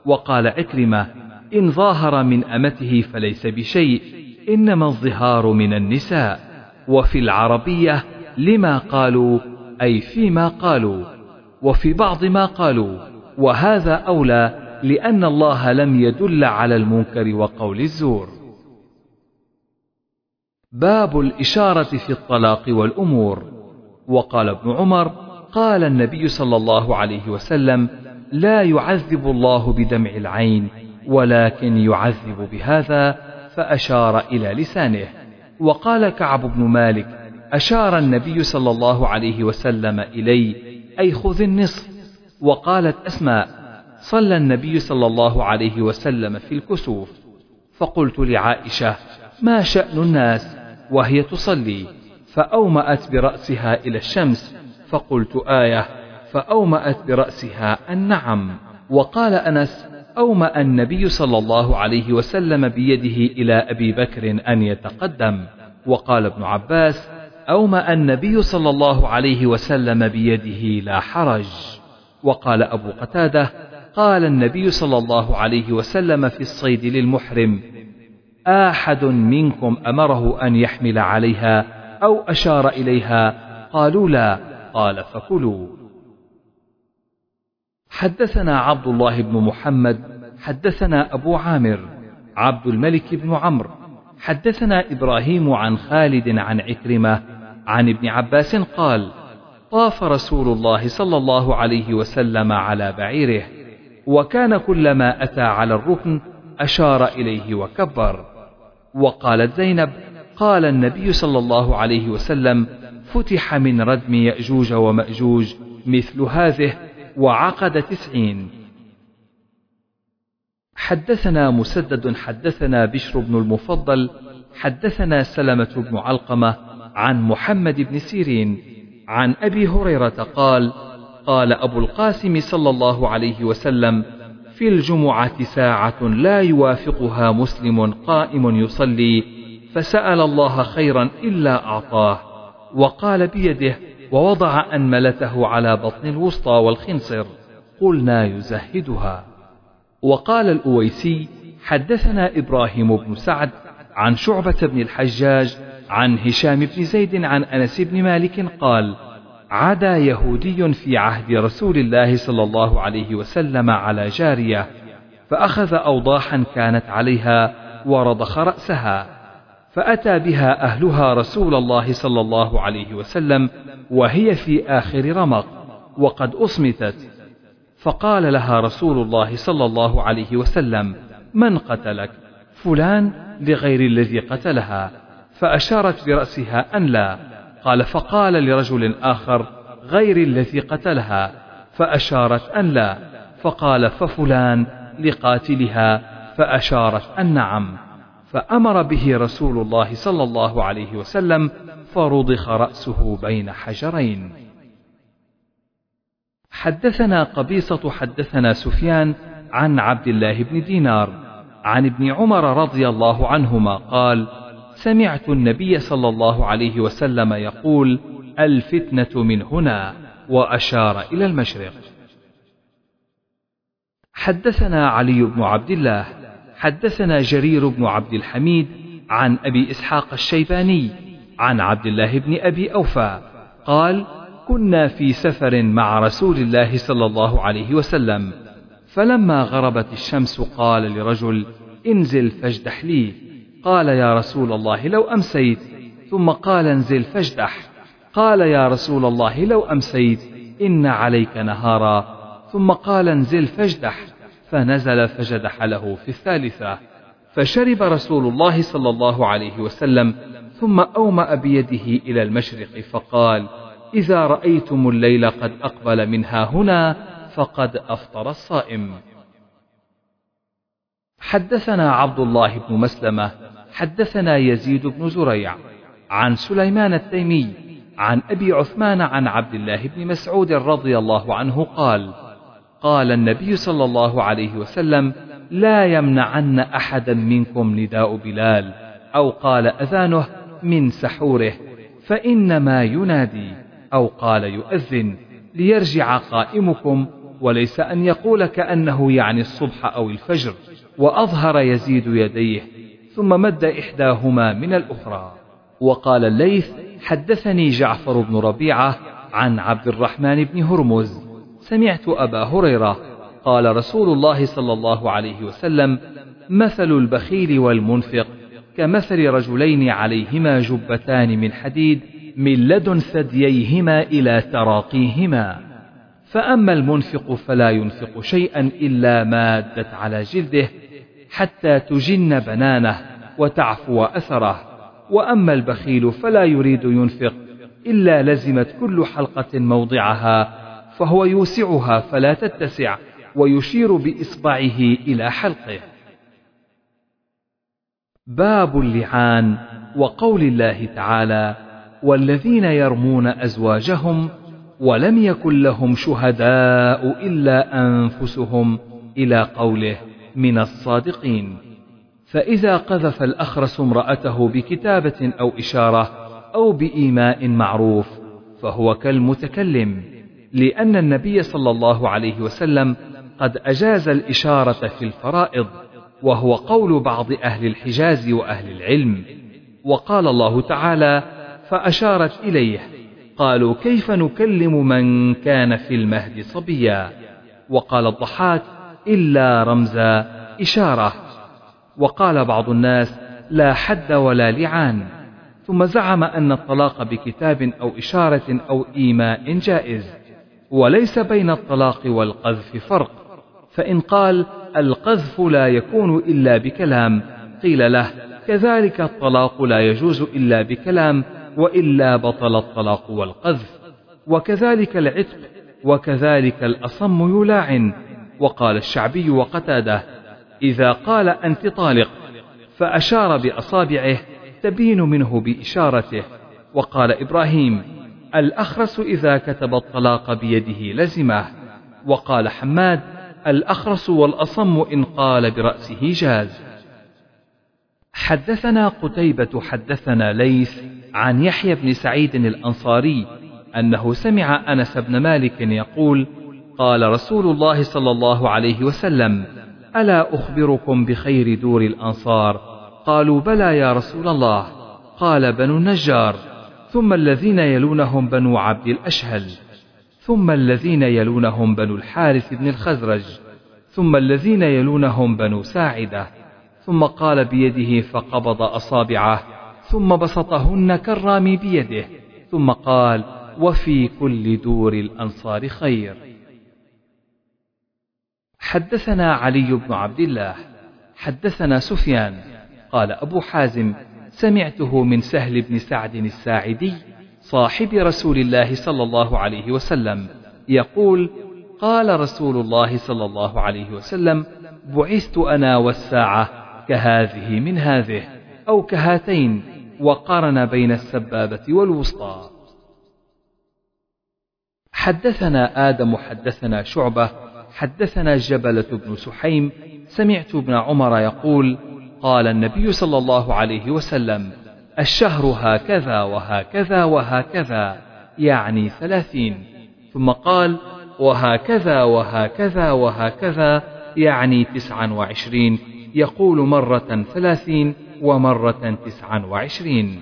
وقال عكرمة إن ظاهر من أمته فليس بشيء إنما الظهار من النساء. وفي العربية لما قالوا أي فيما قالوا. وفي بعض ما قالوا وهذا أولى لأن الله لم يدل على المنكر وقول الزور. باب الإشارة في الطلاق والأمور. وقال ابن عمر قال النبي صلى الله عليه وسلم لا يعذب الله بدمع العين ولكن يعذب بهذا فأشار إلى لسانه. وقال كعب بن مالك أشار النبي صلى الله عليه وسلم إلي أي خذ النصف وقالت أسماء صلى النبي صلى الله عليه وسلم في الكسوف فقلت لعائشة ما شأن الناس؟ وهي تصلي. فأومأت برأسها إلى الشمس. فقلت آية فأومأت برأسها النعم وقال أنس أومأ النبي صلى الله عليه وسلم بيده إلى أبي بكر أن يتقدم وقال ابن عباس أومأ النبي صلى الله عليه وسلم بيده لا حرج وقال أبو قتادة قال النبي صلى الله عليه وسلم في الصيد للمحرم آحد منكم أمره أن يحمل عليها أو أشار إليها؟ قالوا لا. قال فكلوا. حدثنا عبد الله بن محمد حدثنا أبو عامر عبد الملك بن عمرو حدثنا إبراهيم عن خالد عن عكرمة عن ابن عباس قال طاف رسول الله صلى الله عليه وسلم على بعيره وكان كلما أتى على الركن أشار إليه وكبر. وقالت زينب قال النبي صلى الله عليه وسلم فتح من ردم يأجوج ومأجوج مثل هذه وعقد تسعين. حدثنا مسدد حدثنا بشر بن المفضل حدثنا سلمة بن علقمة عن محمد بن سيرين عن أبي هريرة قال قال أبو القاسم صلى الله عليه وسلم في الجمعة ساعة لا يوافقها مسلم قائم يصلي فسأل الله خيرا إلا أعطاه. وقال بيده ووضع أنملته على بطن الوسطى والخنصر قلنا يزهدها. وقال الأويسي حدثنا إبراهيم بن سعد عن شعبة بن الحجاج عن هشام بن زيد عن أنس بن مالك قال عدا يهودي في عهد رسول الله صلى الله عليه وسلم على جارية فأخذ أوضاحا كانت عليها ورضخ رأسها. فأتى بها أهلها رسول الله صلى الله عليه وسلم وهي في آخر رمق وقد أصمتت. فقال لها رسول الله صلى الله عليه وسلم من قتلك؟ فلان لغير الذي قتلها. فأشارت برأسها أن لا. قال فقال لرجل آخر غير الذي قتلها. فأشارت أن لا. فقال ففلان لقاتلها. فأشارت أن نعم. فأمر به رسول الله صلى الله عليه وسلم فرضخ رأسه بين حجرين. حدثنا قبيصة حدثنا سفيان عن عبد الله بن دينار عن ابن عمر رضي الله عنهما قال سمعت النبي صلى الله عليه وسلم يقول الفتنة من هنا وأشار إلى المشرق. حدثنا علي بن عبد الله حدثنا جرير بن عبد الحميد عن أبي إسحاق الشيباني عن عبد الله بن أبي أوفى قال كنا في سفر مع رسول الله صلى الله عليه وسلم فلما غربت الشمس قال لرجل انزل فاجدح لي قال يا رسول الله لو أمسيت ثم قال انزل فاجدح قال يا رسول الله لو أمسيت إن عليك نهارا ثم قال انزل فاجدح فنزل فجدح له في الثالثة. فشرب رسول الله صلى الله عليه وسلم ثم أومأ بيده إلى المشرق فقال إذا رأيتم الليل قد أقبل منها هنا فقد أفطر الصائم. حدثنا عبد الله بن مسلمة حدثنا يزيد بن زريع عن سليمان التيمي عن أبي عثمان عن عبد الله بن مسعود رضي الله عنه قال قال النبي صلى الله عليه وسلم لا يمنعن أحدا منكم نداء بلال. أو قال أذانه من سحوره. فإنما ينادي أو قال يؤذن ليرجع قائمكم وليس أن يقول كأنه يعني الصبح أو الفجر وأظهر يزيد يديه ثم مد إحداهما من الأخرى. وقال الليث حدثني جعفر بن ربيعة عن عبد الرحمن بن هرمز. سمعت أبا هريرة قال رسول الله صلى الله عليه وسلم مثل البخيل والمنفق كمثل رجلين عليهما جبتان من حديد من لدن ثدييهما إلى تراقيهما. فأما المنفق فلا ينفق شيئا إلا مادت على جلده حتى تجن بنانه وتعفو أثره. وأما البخيل فلا يريد ينفق إلا لزمت كل حلقة موضعها فهو يوسعها فلا تتسع ويشير بإصبعه إلى حلقه. باب اللعان وقول الله تعالى والذين يرمون أزواجهم ولم يكن لهم شهداء إلا أنفسهم إلى قوله من الصادقين. فإذا قذف الأخرس امرأته بكتابة أو إشارة أو بإيماء معروف فهو كالمتكلم. لأن النبي صلى الله عليه وسلم قد أجاز الإشارة في الفرائض وهو قول بعض أهل الحجاز وأهل العلم. وقال الله تعالى فأشارت إليه قالوا كيف نكلم من كان في المهد صبيا؟ وقال الضحاك إلا رمزا إشارة. وقال بعض الناس لا حد ولا لعان. ثم زعم أن الطلاق بكتاب أو إشارة أو إيماء جائز. وليس بين الطلاق والقذف فرق. فإن قال القذف لا يكون إلا بكلام قيل له كذلك الطلاق لا يجوز إلا بكلام وإلا بطل الطلاق والقذف. وكذلك العتق وكذلك الأصم يلاعن. وقال الشعبي وقتاده إذا قال أنت طالق فأشار بأصابعه تبين منه بإشارته. وقال إبراهيم الأخرس إذا كتب الطلاق بيده لزمه. وقال حماد الأخرس والأصم إن قال برأسه جاز. حدثنا قتيبة حدثنا ليث عن يحيى بن سعيد الأنصاري أنه سمع أنس بن مالك يقول قال رسول الله صلى الله عليه وسلم ألا أخبركم بخير دور الأنصار؟ قالوا بلى يا رسول الله. قال بنو النجار ثم الذين يلونهم بنو عبد الأشهل ثم الذين يلونهم بنو الحارث بن الخزرج ثم الذين يلونهم بنو ساعدة ثم قال بيده فقبض أصابعه ثم بسطهن كالرامي بيده ثم قال وفي كل دور الأنصار خير. حدثنا علي بن عبد الله حدثنا سفيان قال أبو حازم سمعته من سهل بن سعد الساعدي صاحب رسول الله صلى الله عليه وسلم يقول قال رسول الله صلى الله عليه وسلم بعثت أنا والساعة كهذه من هذه أو كهاتين وقارن بين السبابة والوسطى. حدثنا آدم حدثنا شعبة حدثنا جبلة بن سحيم سمعت ابن عمر يقول قال النبي صلى الله عليه وسلم الشهر هكذا وهكذا وهكذا يعني ثلاثين. ثم قال وهكذا وهكذا وهكذا يعني تسعا وعشرين. يقول مرة ثلاثين ومرة تسعا وعشرين.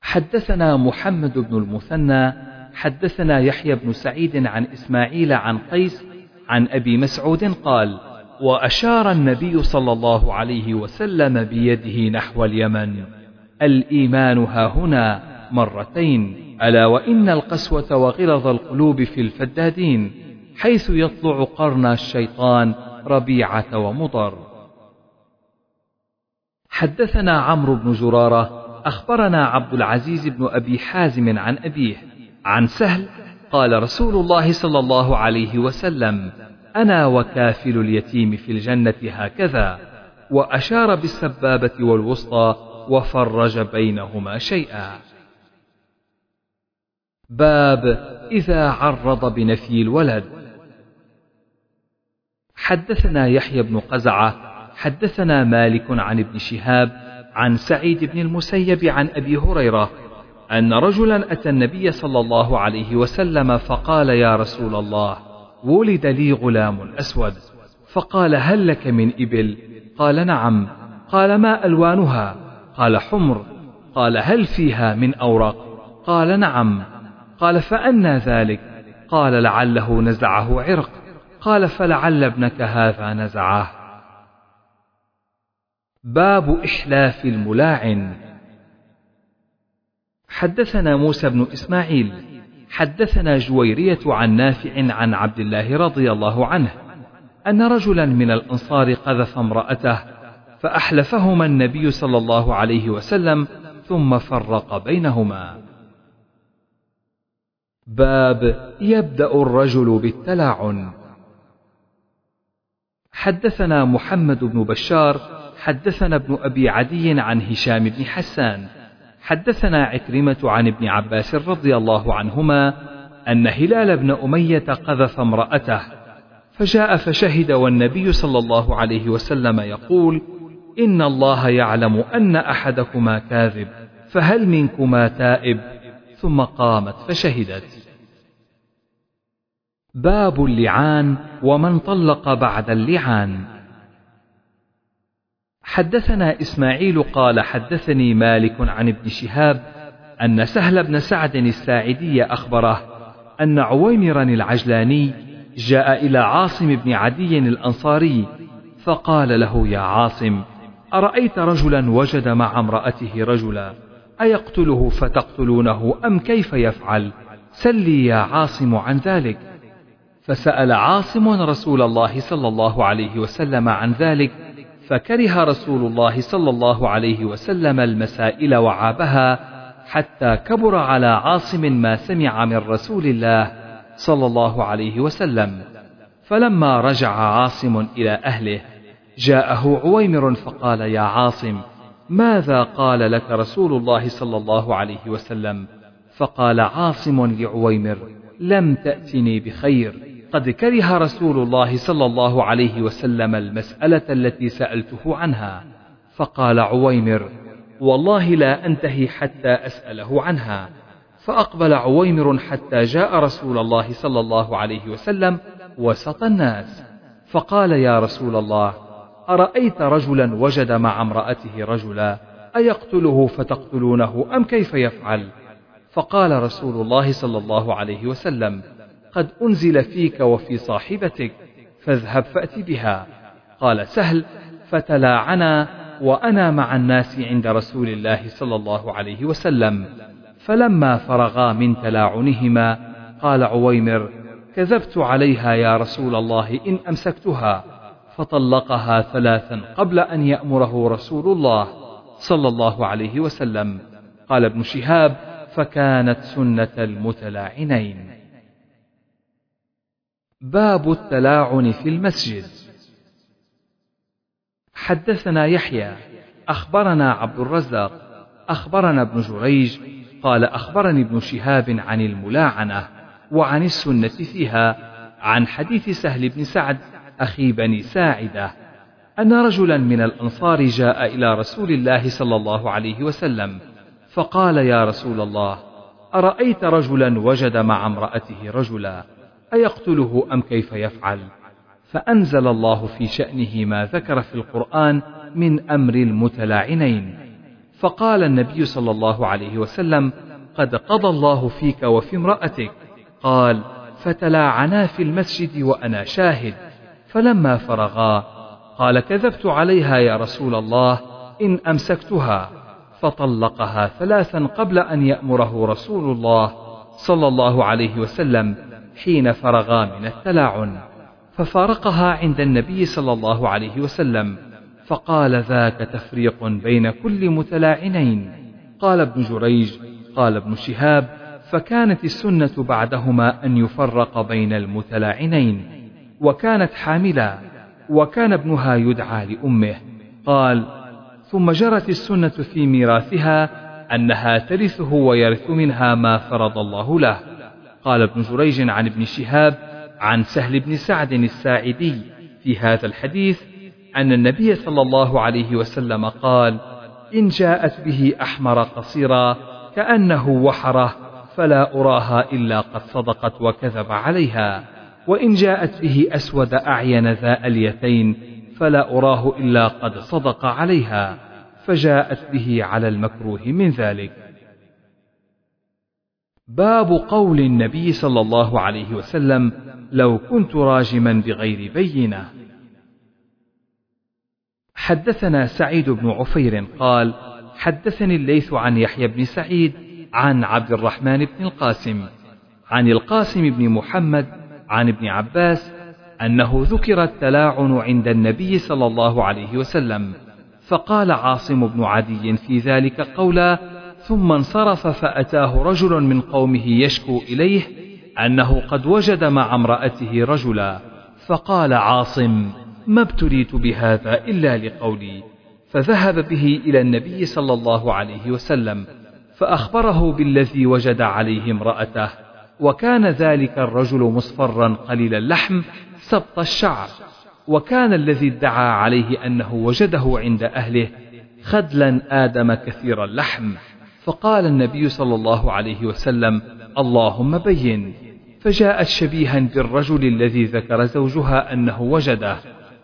حدثنا محمد بن المثنى حدثنا يحيى بن سعيد عن إسماعيل عن قيس عن أبي مسعود قال وأشار النبي صلى الله عليه وسلم بيده نحو اليمن. الإيمان ها هنا مرتين. ألا وإن القسوة وغلظ القلوب في الفدادين حيث يطلع قرن الشيطان ربيعة ومضر. حدثنا عمرو بن زرارة أخبرنا عبد العزيز بن أبي حازم عن أبيه عن سهل قال رسول الله صلى الله عليه وسلم أنا وكافل اليتيم في الجنة هكذا وأشار بالسبابة والوسطى وفرج بينهما شيئا. باب إذا عرض بنفي الولد. حدثنا يحيى بن قزعة حدثنا مالك عن ابن شهاب عن سعيد بن المسيب عن أبي هريرة أن رجلا أتى النبي صلى الله عليه وسلم فقال يا رسول الله ولد لي غلام أسود. فقال هل لك من إبل؟ قال نعم. قال ما ألوانها؟ قال حمر. قال هل فيها من أورق؟ قال نعم. قال فأنى ذلك؟ قال لعله نزعه عرق. قال فلعل ابنك هذا نزعه. باب إحلاف الملاعن. حدثنا موسى بن إسماعيل. حدثنا جويرية عن نافع عن عبد الله رضي الله عنه أن رجلا من الأنصار قذف امرأته فأحلفهما النبي صلى الله عليه وسلم ثم فرق بينهما. باب يبدأ الرجل بالتلاعن. حدثنا محمد بن بشار حدثنا ابن أبي عدي عن هشام بن حسان حدثنا عكرمة عن ابن عباس رضي الله عنهما أن هلال بن أمية قذف امرأته فجاء فشهد والنبي صلى الله عليه وسلم يقول إن الله يعلم أن أحدكما كاذب فهل منكما تائب؟ ثم قامت فشهدت. باب اللعان ومن طلق بعد اللعان. حدثنا إسماعيل قال حدثني مالك عن ابن شهاب أن سهل بن سعد الساعدي أخبره أن عويمرا العجلاني جاء إلى عاصم بن عدي الأنصاري فقال له يا عاصم أرأيت رجلا وجد مع امرأته رجلا أيقتله فتقتلونه أم كيف يفعل؟ سلي يا عاصم عن ذلك. فسأل عاصم رسول الله صلى الله عليه وسلم عن ذلك فكره رسول الله صلى الله عليه وسلم المسائل وعابها حتى كبر على عاصم ما سمع من رسول الله صلى الله عليه وسلم. فلما رجع عاصم إلى أهله جاءه عويمر فقال يا عاصم ماذا قال لك رسول الله صلى الله عليه وسلم؟ فقال عاصم لعويمر لم تأتني بخير. قد كره رسول الله صلى الله عليه وسلم المسألة التي سألته عنها. فقال عويمر والله لا أنتهي حتى أسأله عنها. فأقبل عويمر حتى جاء رسول الله صلى الله عليه وسلم وسط الناس. فقال يا رسول الله أرأيت رجلا وجد مع امرأته رجلا أيقتله فتقتلونه أم كيف يفعل؟ فقال رسول الله صلى الله عليه وسلم قد أنزل فيك وفي صاحبتك فاذهب فأت بها. قال سهل فتلاعنا وأنا مع الناس عند رسول الله صلى الله عليه وسلم. فلما فرغا من تلاعنهما قال عويمر كذبت عليها يا رسول الله إن أمسكتها. فطلقها ثلاثا قبل أن يأمره رسول الله صلى الله عليه وسلم. قال ابن شهاب فكانت سنة المتلاعنين. باب التلاعن في المسجد. حدثنا يحيى أخبرنا عبد الرزاق أخبرنا ابن جريج قال أخبرني ابن شهاب عن الملاعنة وعن السنة فيها عن حديث سهل بن سعد أخي بني ساعدة أن رجلا من الأنصار جاء إلى رسول الله صلى الله عليه وسلم فقال يا رسول الله أرأيت رجلا وجد مع امرأته رجلا؟ أيقتله أم كيف يفعل؟ فأنزل الله في شأنه ما ذكر في القرآن من أمر المتلاعنين. فقال النبي صلى الله عليه وسلم قد قضى الله فيك وفي امرأتك. قال فتلاعنا في المسجد وأنا شاهد. فلما فرغا قال كذبت عليها يا رسول الله إن أمسكتها. فطلقها ثلاثا قبل أن يأمره رسول الله صلى الله عليه وسلم. حين فرغا من التلاعن ففارقها عند النبي صلى الله عليه وسلم فقال ذاك تفريق بين كل متلاعنين. قال ابن جريج قال ابن شهاب فكانت السنة بعدهما أن يفرق بين المتلاعنين وكانت حاملا وكان ابنها يدعى لأمه. قال ثم جرت السنة في ميراثها أنها ترثه ويرث منها ما فرض الله له. قال ابن جريج عن ابن شهاب عن سهل بن سعد الساعدي في هذا الحديث أن النبي صلى الله عليه وسلم قال إن جاءت به أحمر قصيرا كأنه وحرة فلا أراها إلا قد صدقت وكذب عليها وإن جاءت به أسود أعين ذا أليتين فلا أراه إلا قد صدق عليها فجاءت به على المكروه من ذلك. باب قول النبي صلى الله عليه وسلم لو كنت راجما بغير بينة حدثنا سعيد بن عفير قال حدثني الليث عن يحيى بن سعيد عن عبد الرحمن بن القاسم عن القاسم بن محمد عن ابن عباس أنه ذكر التلاعن عند النبي صلى الله عليه وسلم فقال عاصم بن عدي في ذلك قولا ثم انصرف فأتاه رجل من قومه يشكو إليه أنه قد وجد مع امرأته رجلا فقال عاصم ما ابتليت بهذا إلا لقولي فذهب به إلى النبي صلى الله عليه وسلم فأخبره بالذي وجد عليه امرأته وكان ذلك الرجل مصفرا قليل اللحم سبط الشعر وكان الذي ادعى عليه أنه وجده عند أهله خدلا آدم كثير اللحم. فقال النبي صلى الله عليه وسلم اللهم بين. فجاءت شبيها بالرجل الذي ذكر زوجها أنه وجده.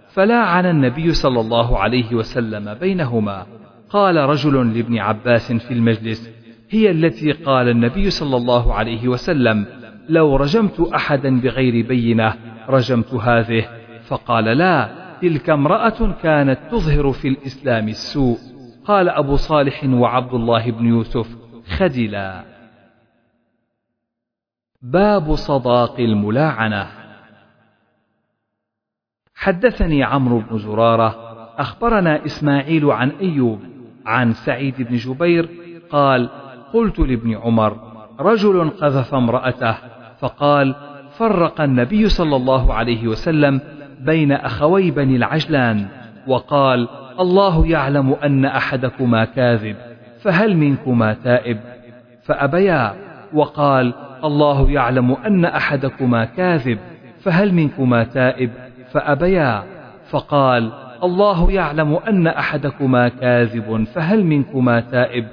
فلاعن النبي صلى الله عليه وسلم بينهما. قال رجل لابن عباس في المجلس هي التي قال النبي صلى الله عليه وسلم لو رجمت أحدا بغير بينة رجمت هذه. فقال لا تلك امرأة كانت تظهر في الإسلام السوء. قال أبو صالح وعبد الله بن يوسف خجلا. باب صداق الملاعنة. حدثني عمرو بن زرارة أخبرنا إسماعيل عن أيوب عن سعيد بن جبير قال قلت لابن عمر رجل قذف امرأته فقال فرق النبي صلى الله عليه وسلم بين أخوي بني العجلان وقال الله يعلم أن أحدكما كاذب فهل منكما تائب؟ فأبيا وقال الله يعلم أن أحدكما كاذب فهل منكما تائب؟ فأبيا فقال الله يعلم أن أحدكما كاذب فهل منكما تائب؟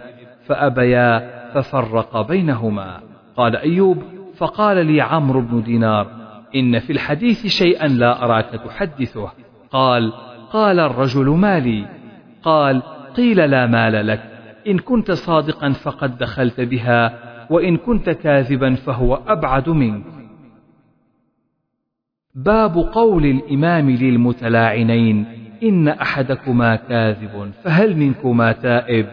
فأبيا ففرق بينهما. قال أيوب فقال لي عمرو بن دينار إن في الحديث شيئا لا أراك تحدثه. قال قال الرجل مالي قال قيل لا مال لك. إن كنت صادقا فقد دخلت بها وإن كنت كاذبا فهو أبعد منك. باب قول الإمام للمتلاعنين إن أحدكما كاذب فهل منكما تائب؟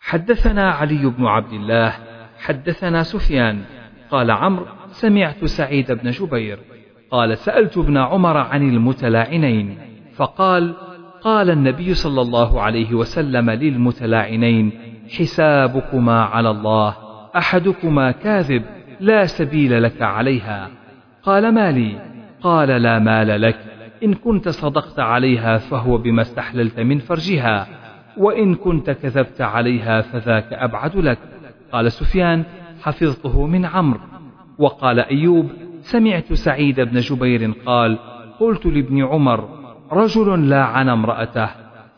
حدثنا علي بن عبد الله حدثنا سفيان قال عمرو سمعت سعيد بن جبير. قال سألت ابن عمر عن المتلاعنين. فقال قال النبي صلى الله عليه وسلم للمتلاعنين حسابكما على الله أحدكما كاذب لا سبيل لك عليها. قال ما لي؟ قال لا مال لك إن كنت صدقت عليها فهو بما استحللت من فرجها وإن كنت كذبت عليها فذاك أبعد لك. قال سفيان حفظته من عمرو. وقال أيوب سمعت سعيد بن جبير قال قلت لابن عمر رجل لاعن امرأته.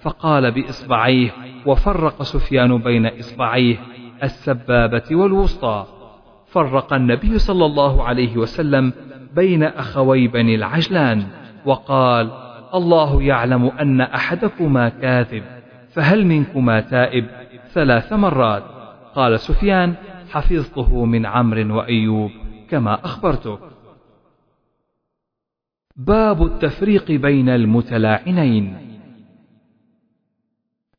فقال بإصبعيه وفرق سفيان بين إصبعيه السبابة والوسطى. فرق النبي صلى الله عليه وسلم بين أخوي بني العجلان وقال الله يعلم أن أحدكما كاذب فهل منكما تائب ثلاث مرات؟ قال سفيان حفظته من عمرو وأيوب كما أخبرتك. باب التفريق بين المتلاعنين.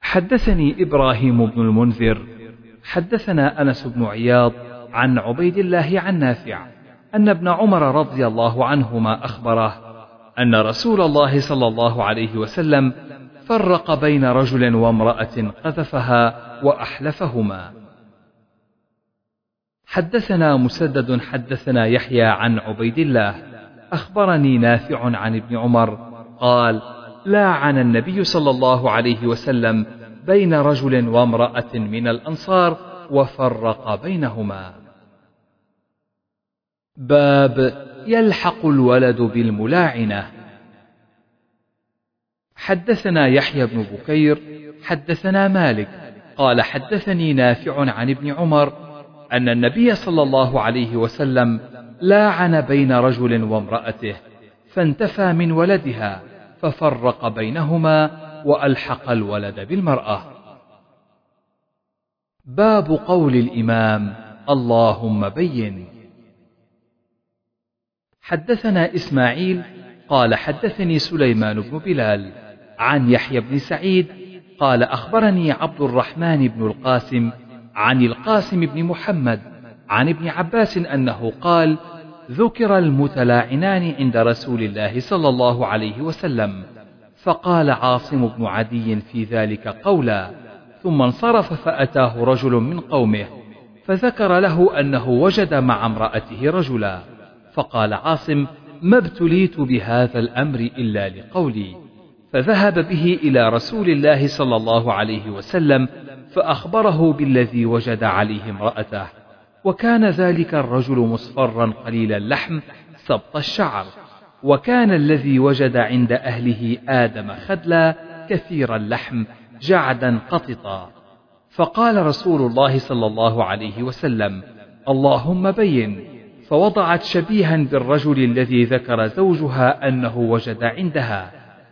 حدثني إبراهيم بن المنذر حدثنا أنس بن عياض عن عبيد الله عن نافع أن ابن عمر رضي الله عنهما أخبره أن رسول الله صلى الله عليه وسلم فرق بين رجل وامرأة قذفها وأحلفهما. حدثنا مسدد حدثنا يحيى عن عبيد الله أخبرني نافع عن ابن عمر قال لاعن النبي صلى الله عليه وسلم بين رجل وامرأة من الأنصار وفرق بينهما. باب يلحق الولد بالملاعنة. حدثنا يحيى بن بكير، حدثنا مالك، قال حدثني نافع عن ابن عمر أن النبي صلى الله عليه وسلم لاعن بين رجل وامرأته، فانتفى من ولدها، ففرق بينهما وألحق الولد بالمرأة. باب قول الإمام: اللهم بين. حدثنا إسماعيل قال حدثني سليمان بن بلال عن يحيى بن سعيد قال أخبرني عبد الرحمن بن القاسم عن القاسم بن محمد عن ابن عباس أنه قال: ذكر المتلاعنان عند رسول الله صلى الله عليه وسلم فقال عاصم بن عدي في ذلك قولا ثم انصرف فأتاه رجل من قومه فذكر له أنه وجد مع امرأته رجلا فقال عاصم ما ابتليت بهذا الأمر إلا لقولي. فذهب به إلى رسول الله صلى الله عليه وسلم فأخبره بالذي وجد عليه امرأته. وكان ذلك الرجل مصفرا قليل اللحم سبط الشعر وكان الذي وجد عند أهله آدم خدلا كثير اللحم جعدا قططا. فقال رسول الله صلى الله عليه وسلم اللهم بين. فوضعت شبيها بالرجل الذي ذكر زوجها أنه وجد عندها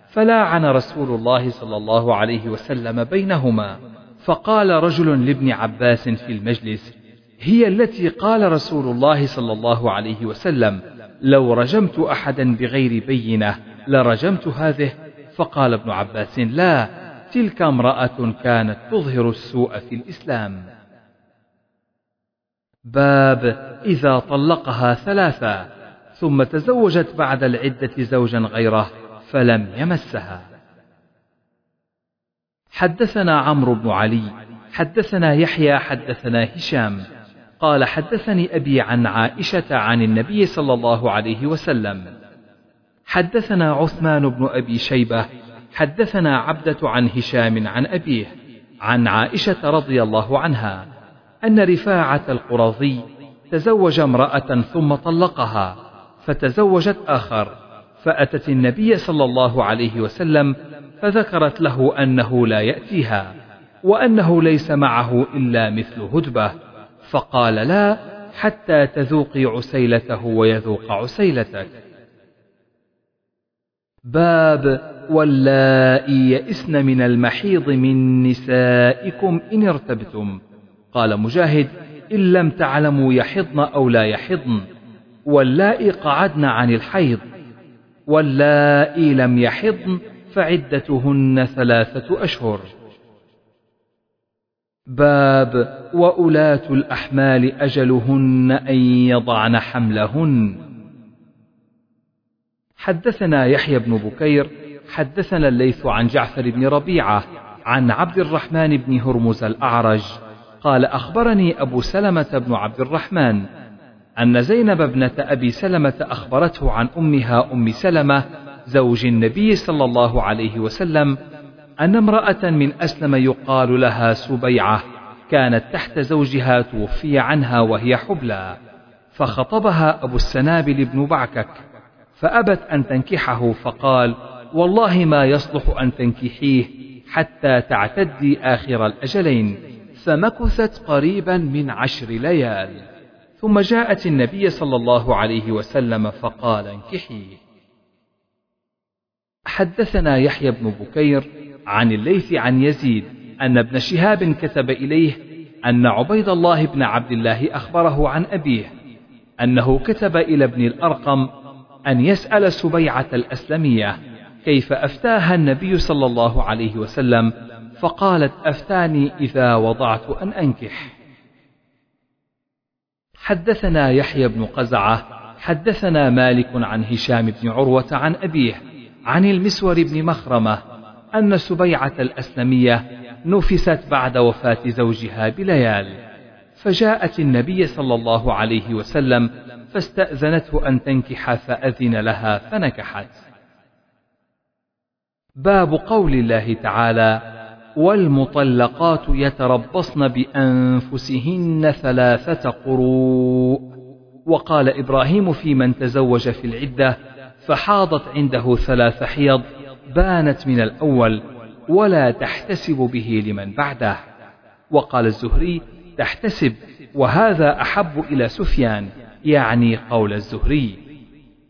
فلاعن رسول الله صلى الله عليه وسلم بينهما. فقال رجل لابن عباس في المجلس هي التي قال رسول الله صلى الله عليه وسلم لو رجمت أحدا بغير بينة لرجمت هذه. فقال ابن عباس لا تلك امرأة كانت تظهر السوء في الإسلام. باب إذا طلقها ثلاثا ثم تزوجت بعد العدة زوجا غيره فلم يمسها. حدثنا عمرو بن علي حدثنا يحيى حدثنا هشام قال حدثني أبي عن عائشة عن النبي صلى الله عليه وسلم. حدثنا عثمان بن أبي شيبة حدثنا عبدة عن هشام عن أبيه عن عائشة رضي الله عنها أن رفاعة القرظي تزوج امرأة ثم طلقها فتزوجت آخر فأتت النبي صلى الله عليه وسلم فذكرت له أنه لا يأتيها وأنه ليس معه إلا مثل هدبة. فقال لا حتى تذوقي عسيلته ويذوق عسيلتك. باب واللائي يئسن من المحيض من نسائكم إن ارتبتم. قال مجاهد إن لم تعلموا يحضن أو لا يحضن. واللائي قعدن عن الحيض. واللائي لم يحضن فعدتهن ثلاثة أشهر. باب وأولاة الأحمال أجلهن أن يضعن حملهن. حدثنا يحيى بن بكير حدثنا الليث عن جعفر بن ربيعة عن عبد الرحمن بن هرمز الأعرج قال أخبرني أبو سلمة بن عبد الرحمن أن زينب ابنة أبي سلمة أخبرته عن أمها أم سلمة زوج النبي صلى الله عليه وسلم أن امرأة من أسلم يقال لها سبيعة كانت تحت زوجها توفي عنها وهي حبلى فخطبها أبو السنابل بن بعكك فأبت أن تنكحه فقال والله ما يصلح أن تنكحيه حتى تعتدي آخر الأجلين فمكثت قريبا من عشر ليال ثم جاءت النبي صلى الله عليه وسلم فقال انكحيه حدثنا يحيى بن بكير عن الليث عن يزيد أن ابن شهاب كتب إليه أن عبيد الله بن عبد الله أخبره عن أبيه أنه كتب إلى ابن الأرقم أن يسأل سبيعة الأسلمية كيف أفتاها النبي صلى الله عليه وسلم فقالت أفتاني إذا وضعت أن أنكح. حدثنا يحيى بن قزعة حدثنا مالك عن هشام بن عروة عن أبيه عن المسور بن مخرمة أن سبيعة الأسلمية نفست بعد وفاة زوجها بليال فجاءت النبي صلى الله عليه وسلم فاستأذنته أن تنكح فأذن لها فنكحت. باب قول الله تعالى والمطلقات يتربصن بأنفسهن ثلاثة قروء وقال إبراهيم في من تزوج في العدة فحاضت عنده ثلاث حيض بانت من الأول ولا تحتسب به لمن بعده. وقال الزهري تحتسب وهذا أحب إلى سفيان يعني قول الزهري.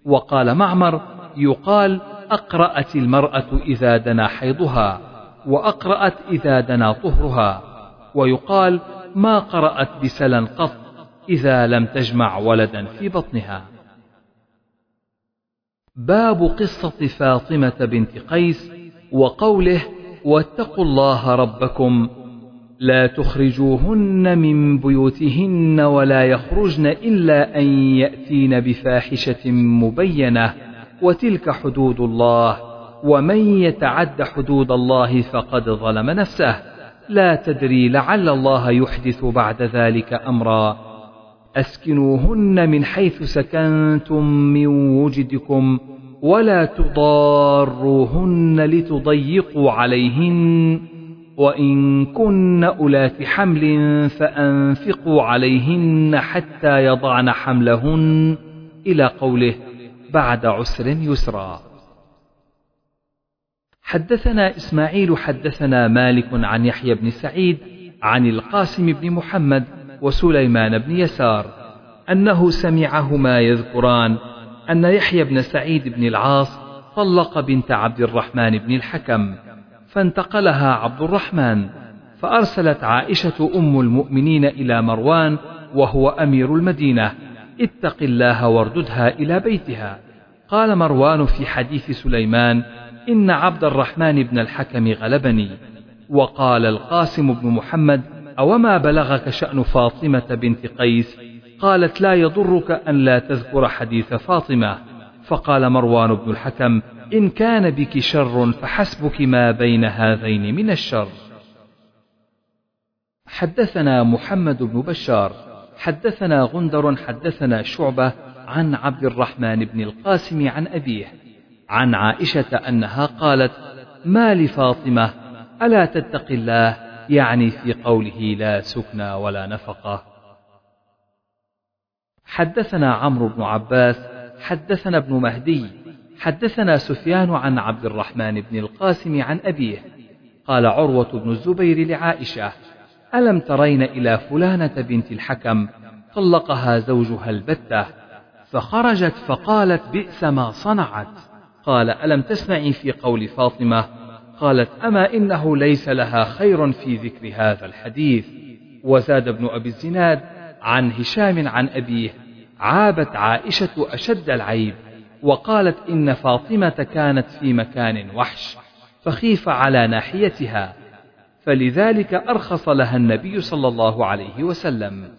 وقال معمر يقال أقرأت المرأة إذا دنا حيضها وأقرأت إذا دنا طهرها. ويقال ما قرأت بسلا قط إذا لم تجمع ولدا في بطنها. باب قصة فاطمة بنت قيس وقوله واتقوا الله ربكم لا تخرجوهن من بيوتهن ولا يخرجن إلا أن يأتين بفاحشة مبينة وتلك حدود الله ومن يتعد حدود الله فقد ظلم نفسه لا تدري لعل الله يحدث بعد ذلك أمرا أسكنوهن من حيث سكنتم من وجدكم ولا تضاروهن لتضيقوا عليهن وإن كن أولات حمل فأنفقوا عليهن حتى يضعن حملهن إلى قوله بعد عسر يسرا. حدثنا إسماعيل حدثنا مالك عن يحيى بن سعيد عن القاسم بن محمد وسليمان بن يسار أنه سمعهما يذكران أن يحيى بن سعيد بن العاص طلق بنت عبد الرحمن بن الحكم فانتقلها عبد الرحمن فأرسلت عائشة أم المؤمنين إلى مروان وهو أمير المدينة اتق الله وارددها إلى بيتها. قال مروان في حديث سليمان إن عبد الرحمن بن الحكم غلبني. وقال القاسم بن محمد أوما بلغك شأن فاطمة بنت قيس؟ قالت لا يضرك أن لا تذكر حديث فاطمة. فقال مروان بن الحكم إن كان بك شر فحسبك ما بين هذين من الشر. حدثنا محمد بن بشار. حدثنا غندر حدثنا شعبة عن عبد الرحمن بن القاسم عن أبيه. عن عائشة أنها قالت ما لفاطمة ألا تتق الله؟ يعني في قوله لا سكنى ولا نفقة. حدثنا عمرو بن عباس حدثنا ابن مهدي حدثنا سفيان عن عبد الرحمن بن القاسم عن أبيه. قال عروة بن الزبير لعائشة ألم ترين إلى فلانة بنت الحكم؟ طلقها زوجها البتة فخرجت فقالت بئس ما صنعت. قال ألم تسمعي في قول فاطمة؟ قالت أما إنه ليس لها خير في ذكر هذا الحديث. وزاد ابن أبي الزناد عن هشام عن أبيه عابت عائشة أشد العيب وقالت إن فاطمة كانت في مكان وحش فخيف على ناحيتها. فلذلك أرخص لها النبي صلى الله عليه وسلم.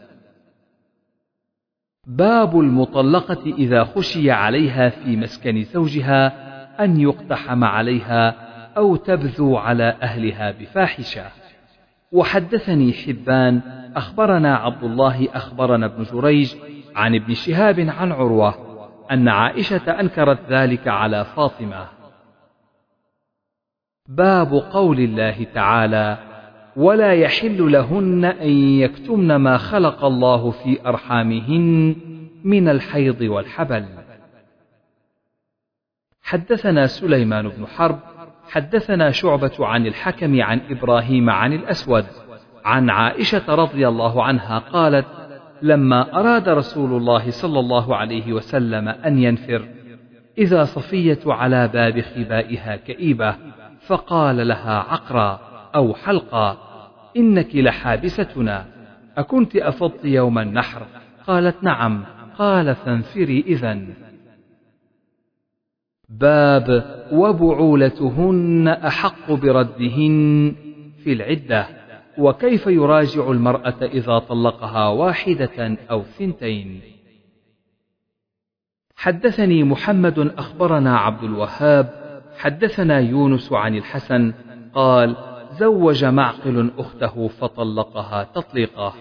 باب المطلقة إذا خشي عليها في مسكن زوجها أن يقتحم عليها أو تبذو على أهلها بفاحشة. وحدثني حبان أخبرنا عبد الله أخبرنا ابن جريج عن ابن شهاب عن عروة أن عائشة أنكرت ذلك على فاطمة. باب قول الله تعالى ولا يحل لهن أن يكتمن ما خلق الله في أرحامهن من الحيض والحبل. حدثنا سليمان بن حرب حدثنا شعبة عن الحكم عن إبراهيم عن الأسود عن عائشة رضي الله عنها قالت لما أراد رسول الله صلى الله عليه وسلم أن ينفر إذا صفية على باب خبائها كئيبة فقال لها عقرا أو حلقا إنك لحابستنا أكنت أفضت يوم النحر؟ قالت نعم قال فانفري إذا باب وبعولتهن أحق بردهن في العدة وكيف يراجع المرأة إذا طلقها واحدة أو ثنتين. حدثني محمد أخبرنا عبد الوهاب حدثنا يونس عن الحسن قال زوج معقل أخته فطلقها تطليقه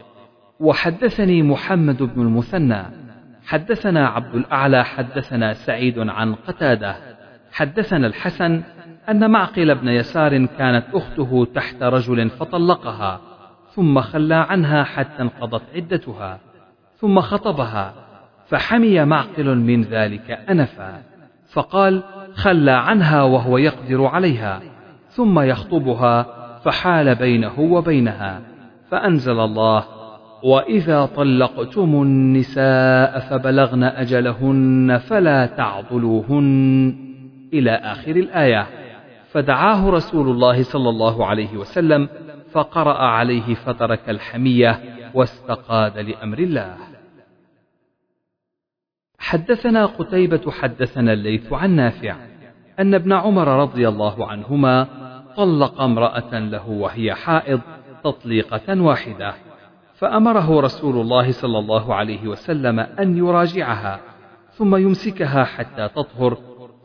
وحدثني محمد بن المثنى. حدثنا عبد الأعلى حدثنا سعيد عن قتادة. حدثنا الحسن أن معقل بن يسار كانت أخته تحت رجل فطلقها ثم خلى عنها حتى انقضت عدتها ثم خطبها فحمي معقل من ذلك أنفا. فقال خلى عنها وهو يقدر عليها ثم يخطبها فحال بينه وبينها فأنزل الله وإذا طلقتم النساء فبلغن أجلهن فلا تعضلوهن إلى آخر الآية. فدعاه رسول الله صلى الله عليه وسلم فقرأ عليه فترك الحمية واستقاد لأمر الله. حدثنا قتيبة حدثنا الليث عن نافع أن ابن عمر رضي الله عنهما طلق امرأة له وهي حائض تطليقة واحدة. فأمره رسول الله صلى الله عليه وسلم أن يراجعها ثم يمسكها حتى تطهر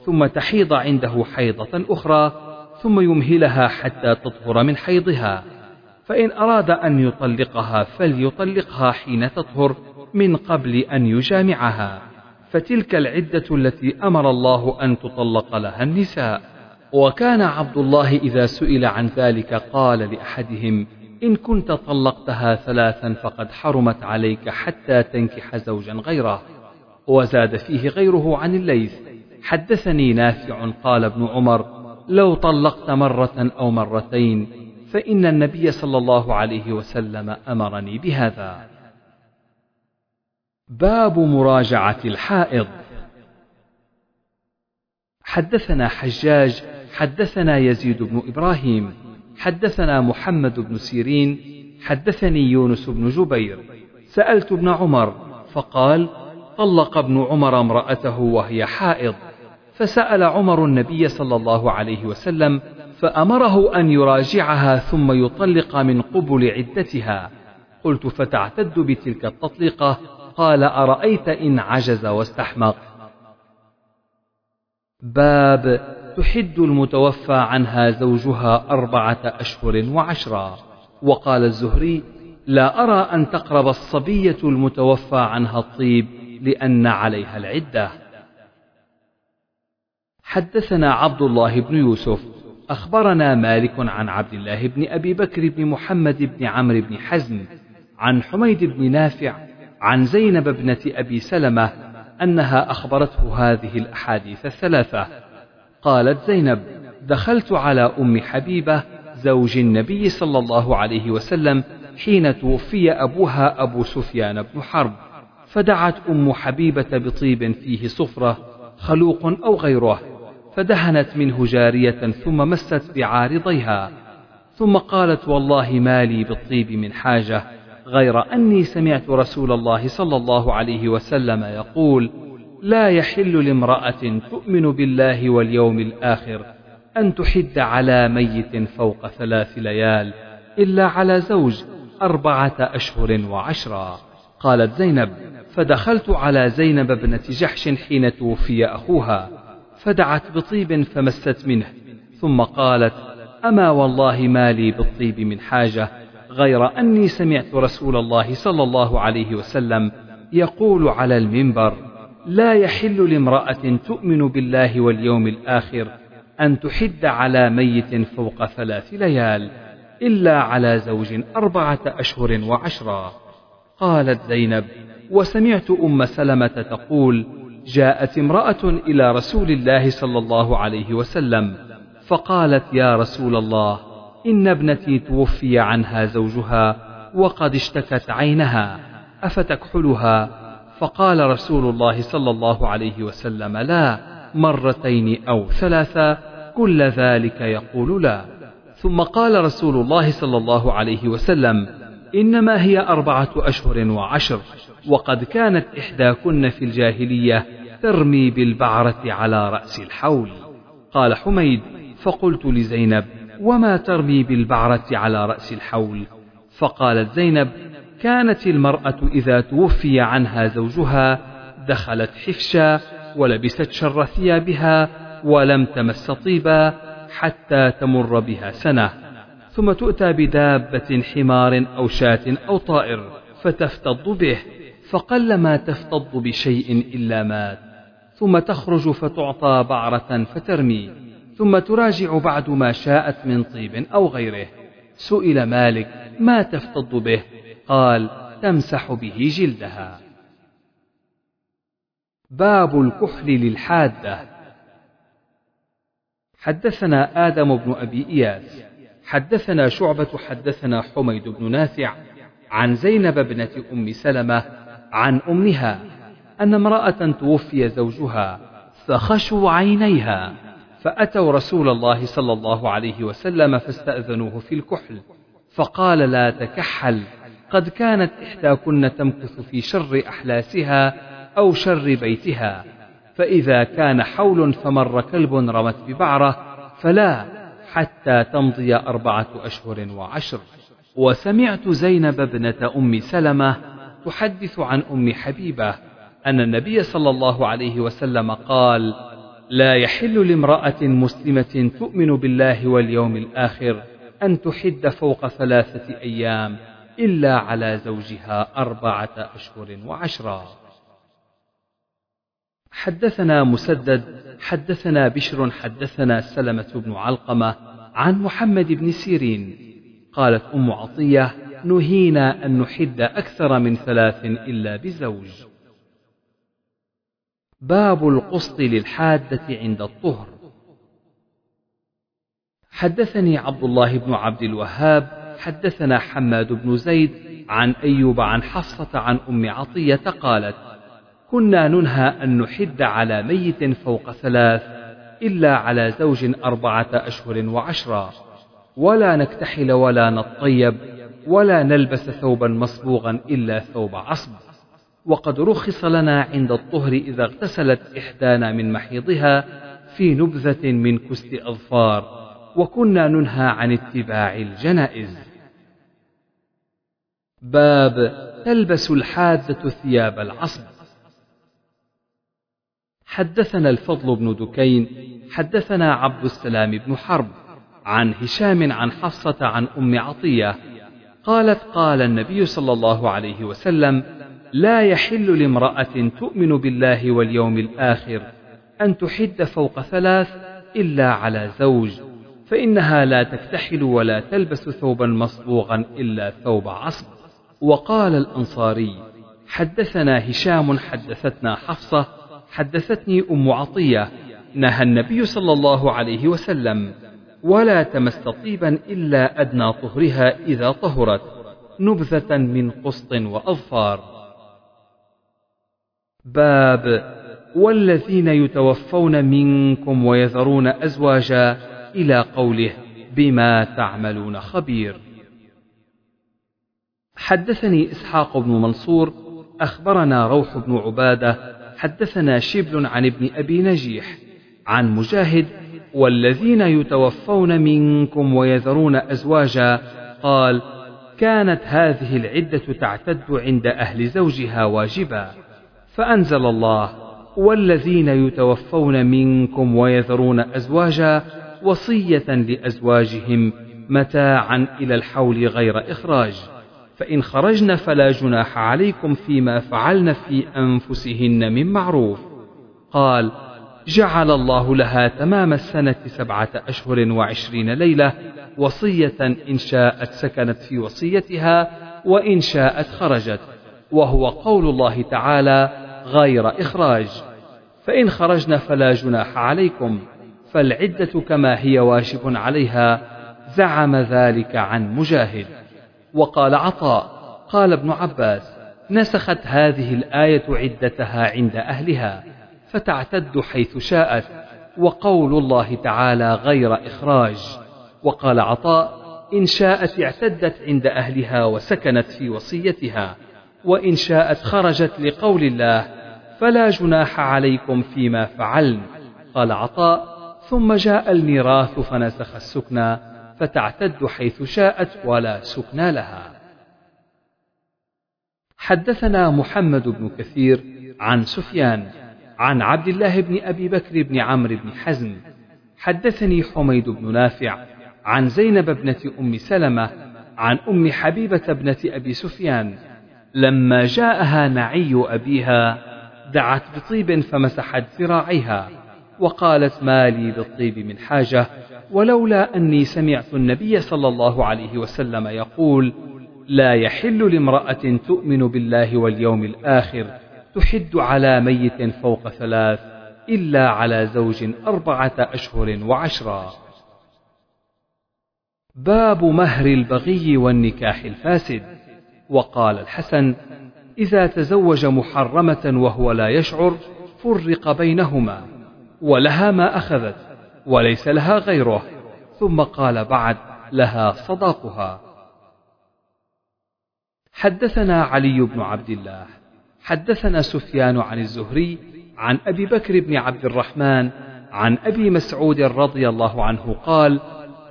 ثم تحيض عنده حيضة أخرى ثم يمهلها حتى تطهر من حيضها. فإن أراد أن يطلقها فليطلقها حين تطهر من قبل أن يجامعها. فتلك العدة التي أمر الله أن تطلق لها النساء. وكان عبد الله إذا سئل عن ذلك قال لأحدهم إن كنت طلقتها ثلاثا فقد حرمت عليك حتى تنكح زوجا غيره. وزاد فيه غيره عن الليث. حدثني نافع قال ابن عمر لو طلقت مرة أو مرتين فإن النبي صلى الله عليه وسلم أمرني بهذا. باب مراجعة الحائض. حدثنا حجاج حدثنا يزيد بن إبراهيم. حدثنا محمد بن سيرين حدثني يونس بن جبير. سألت ابن عمر فقال طلق ابن عمر امرأته وهي حائض. فسأل عمر النبي صلى الله عليه وسلم فأمره أن يراجعها ثم يطلق من قبل عدتها. قلت فتعتد بتلك التطليقة؟ قال أرأيت إن عجز واستحمق. باب تحد المتوفى عنها زوجها أربعة أشهر وعشرا وقال الزهري لا أرى أن تقرب الصبية المتوفى عنها الطيب لأن عليها العدة. حدثنا عبد الله بن يوسف. أخبرنا مالك عن عبد الله بن أبي بكر بن محمد بن عمرو بن حزم عن حميد بن نافع عن زينب ابنة أبي سلمة أنها أخبرته هذه الأحاديث الثلاثة. قالت زينب دخلت على أم حبيبة زوج النبي صلى الله عليه وسلم حين توفي أبوها أبو سفيان بن حرب. فدعت أم حبيبة بطيب فيه صفرة خلوق أو غيره فدهنت منه جارية ثم مست بعارضيها. ثم قالت والله ما لي بالطيب من حاجة غير أني سمعت رسول الله صلى الله عليه وسلم يقول لا يحل لامرأة تؤمن بالله واليوم الآخر أن تحد على ميت فوق ثلاث ليال إلا على زوج أربعة أشهر وعشرا. قالت زينب فدخلت على زينب ابنة جحش حين توفي أخوها فدعت بطيب فمست منه ثم قالت أما والله ما لي بالطيب من حاجة غير أني سمعت رسول الله صلى الله عليه وسلم يقول على المنبر لا يحل لامرأة تؤمن بالله واليوم الآخر أن تحد على ميت فوق ثلاث ليال إلا على زوج أربعة أشهر وعشرا قالت زينب وسمعت أم سلمة تقول جاءت امرأة إلى رسول الله صلى الله عليه وسلم فقالت يا رسول الله إن ابنتي توفي عنها زوجها وقد اشتكت عينها أفتكحلها؟ فقال رسول الله صلى الله عليه وسلم لا مرتين أو ثلاثا كل ذلك يقول لا. ثم قال رسول الله صلى الله عليه وسلم إنما هي أربعة أشهر وعشر وقد كانت إحداكن في الجاهلية ترمي بالبعرة على رأس الحول. قال حميد فقلت لزينب وما ترمي بالبعرة على رأس الحول؟ فقالت زينب كانت المرأة إذا توفي عنها زوجها دخلت حفشا ولبست شر ثيابها ولم تمس طيبا حتى تمر بها سنة. ثم تؤتى بدابة حمار أو شاة أو طائر فتفتض به فقلما تفتض بشيء إلا مات. ثم تخرج فتعطى بعرة فترمي. ثم تراجع بعد ما شاءت من طيب أو غيره. سئل مالك ما تفتض به؟ قال تمسح به جلدها. باب الكحل للحادة. حدثنا آدم بن أبي إياس. حدثنا شعبة حدثنا حميد بن نافع عن زينب بنة أم سلمة عن أمها أن امرأة توفي زوجها فخشوا عينيها فأتوا رسول الله صلى الله عليه وسلم فاستأذنوه في الكحل فقال لا تكحل. قد كانت إحداكن تمكث في شر أحلاسها أو شر بيتها فإذا كان حول فمر كلب رمت ببعرة فلا حتى تمضي أربعة أشهر وعشر. وسمعت زينب ابنة أم سلمة تحدث عن أم حبيبة أن النبي صلى الله عليه وسلم قال لا يحل لامرأة مسلمة تؤمن بالله واليوم الآخر أن تحد فوق ثلاثة أيام إلا على زوجها أربعة أشهر وعشرا حدثنا مسدد حدثنا بشر حدثنا سلمة بن علقمة عن محمد بن سيرين. قالت أم عطية نهينا أن نحد أكثر من ثلاث إلا بزوج. باب القسط للحادة عند الطهر. حدثني عبد الله بن عبد الوهاب حدثنا حماد بن زيد عن أيوب عن حفصة عن أم عطية قالت كنا ننهى أن نحد على ميت فوق ثلاث إلا على زوج أربعة أشهر وعشرا ولا نكتحل ولا نطيب ولا نلبس ثوبا مصبوغا إلا ثوب عصب. وقد رخص لنا عند الطهر إذا اغتسلت إحدانا من محيضها في نبذة من كست أظفار وكنا ننهى عن اتباع الجنائز. باب تلبس الحادة ثياب العصب. حدثنا الفضل بن دكين حدثنا عبد السلام بن حرب عن هشام عن حفصة عن أم عطية قالت قال النبي صلى الله عليه وسلم لا يحل لامرأة تؤمن بالله واليوم الآخر أن تحد فوق ثلاث إلا على زوج فإنها لا تكتحل ولا تلبس ثوبا مصبوغا إلا ثوب عصب. وقال الأنصاري حدثنا هشام حدثتنا حفصة حدثتني أم عطية نهى النبي صلى الله عليه وسلم ولا تمس طيبا إلا أدنى طهرها إذا طهرت نبذة من قسط وأظفار. باب والذين يتوفون منكم ويذرون أزواجا إلى قوله بما تعملون خبير. حدثني إسحاق بن منصور أخبرنا روح بن عبادة حدثنا شبل عن ابن أبي نجيح عن مجاهد والذين يتوفون منكم ويذرون أزواجا قال كانت هذه العدة تعتد عند أهل زوجها واجبا فأنزل الله والذين يتوفون منكم ويذرون أزواجا وصية لأزواجهم متاعا إلى الحول غير إخراج. فإن خرجن فلا جناح عليكم فيما فعلن في أنفسهن من معروف. قال جعل الله لها تمام السنة سبعة أشهر وعشرين ليلة وصية إن شاءت سكنت في وصيتها وإن شاءت خرجت وهو قول الله تعالى غير إخراج. فإن خرجن فلا جناح عليكم فالعدة كما هي واجب عليها زعم ذلك عن مجاهد. وقال عطاء قال ابن عباس نسخت هذه الآية عدتها عند أهلها فتعتد حيث شاءت وقول الله تعالى غير إخراج. وقال عطاء إن شاءت اعتدت عند أهلها وسكنت في وصيتها وإن شاءت خرجت لقول الله فلا جناح عليكم فيما فعلن. قال عطاء ثم جاء الميراث فنسخ السكنى فتعتد حيث شاءت ولا سكنى لها. حدثنا محمد بن كثير عن سفيان عن عبد الله بن أبي بكر بن عمرو بن حزم. حدثني حميد بن نافع عن زينب ابنة أم سلمة عن أم حبيبة ابنة أبي سفيان. لما جاءها نعي أبيها دعت بطيب فمسحت ذراعيها وقالت ما لي بالطيب من حاجة. ولولا أني سمعت النبي صلى الله عليه وسلم يقول لا يحل لامرأة تؤمن بالله واليوم الآخر تحد على ميت فوق ثلاث إلا على زوج أربعة أشهر وعشرا باب مهر البغي والنكاح الفاسد. وقال الحسن إذا تزوج محرمة وهو لا يشعر فرق بينهما ولها ما أخذت. وليس لها غيره. ثم قال بعد لها صداقها. حدثنا علي بن عبد الله. حدثنا سفيان عن الزهري عن أبي بكر بن عبد الرحمن عن أبي مسعود رضي الله عنه قال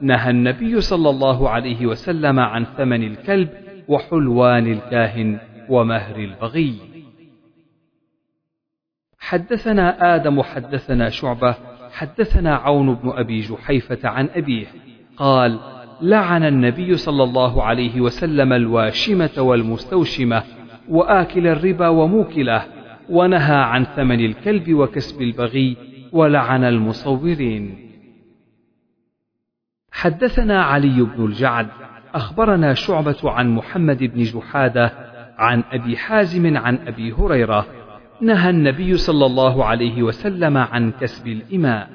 نهى النبي صلى الله عليه وسلم عن ثمن الكلب وحلوان الكاهن ومهر البغي. حدثنا آدم حدثنا شعبة حدثنا عون بن أبي جحيفة عن أبيه قال لعن النبي صلى الله عليه وسلم الواشمة والمستوشمة وآكل الربا وموكله ونهى عن ثمن الكلب وكسب البغي ولعن المصورين. حدثنا علي بن الجعد أخبرنا شعبة عن محمد بن جحادة عن أبي حازم عن أبي هريرة نهى النبي صلى الله عليه وسلم عن كسب الإماء.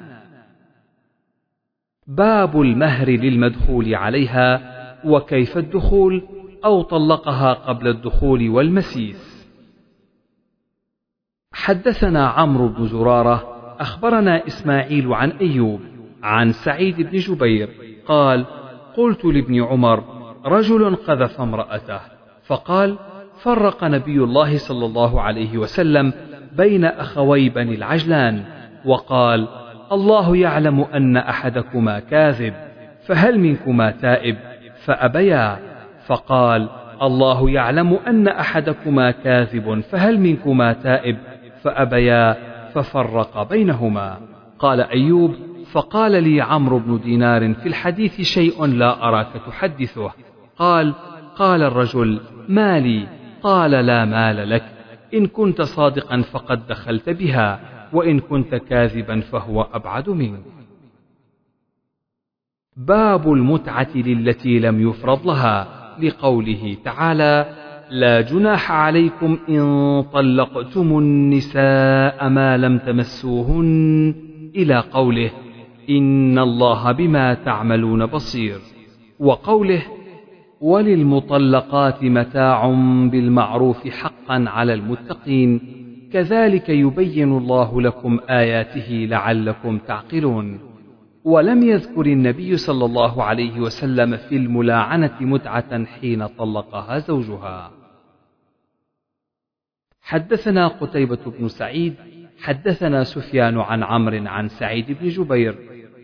باب المهر للمدخول عليها وكيف الدخول أو طلقها قبل الدخول والمسيس. حدثنا عمرو بن زرارة أخبرنا إسماعيل عن أيوب عن سعيد بن جبير قال قلت لابن عمر رجل قذف امرأته. فقال فرق نبي الله صلى الله عليه وسلم بين أخوي بني العجلان وقال الله يعلم أن أحدكما كاذب فهل منكما تائب؟ فأبيا فقال الله يعلم أن أحدكما كاذب فهل منكما تائب؟ فأبيا ففرق بينهما. قال أيوب فقال لي عمرو بن دينار في الحديث شيء لا أراك تحدثه. قال قال الرجل ما لي قال لا مال لك. إن كنت صادقا فقد دخلت بها وإن كنت كاذبا فهو أبعد منك. باب المتعة للتي لم يفرض لها. لقوله تعالى لا جناح عليكم إن طلقتم النساء ما لم تمسوهن. إلى قوله إن الله بما تعملون بصير. وقوله وللمطلقات متاع بالمعروف حقا على المتقين. كذلك يبين الله لكم آياته لعلكم تعقلون. ولم يذكر النبي صلى الله عليه وسلم في الملاعنة متعة حين طلقها زوجها. حدثنا قتيبة بن سعيد حدثنا سفيان عن عمرو عن سعيد بن جبير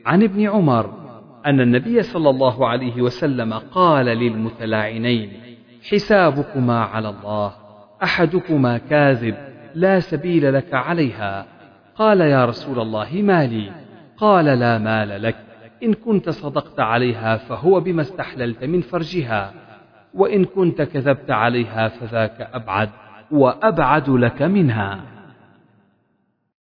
عن ابن عمر أن النبي صلى الله عليه وسلم قال للمتلاعنين حسابكما على الله أحدكما كاذب لا سبيل لك عليها. قال يا رسول الله ما لي؟ قال لا مال لك إن كنت صدقت عليها فهو بما استحللت من فرجها وإن كنت كذبت عليها فذاك أبعد وأبعد لك منها.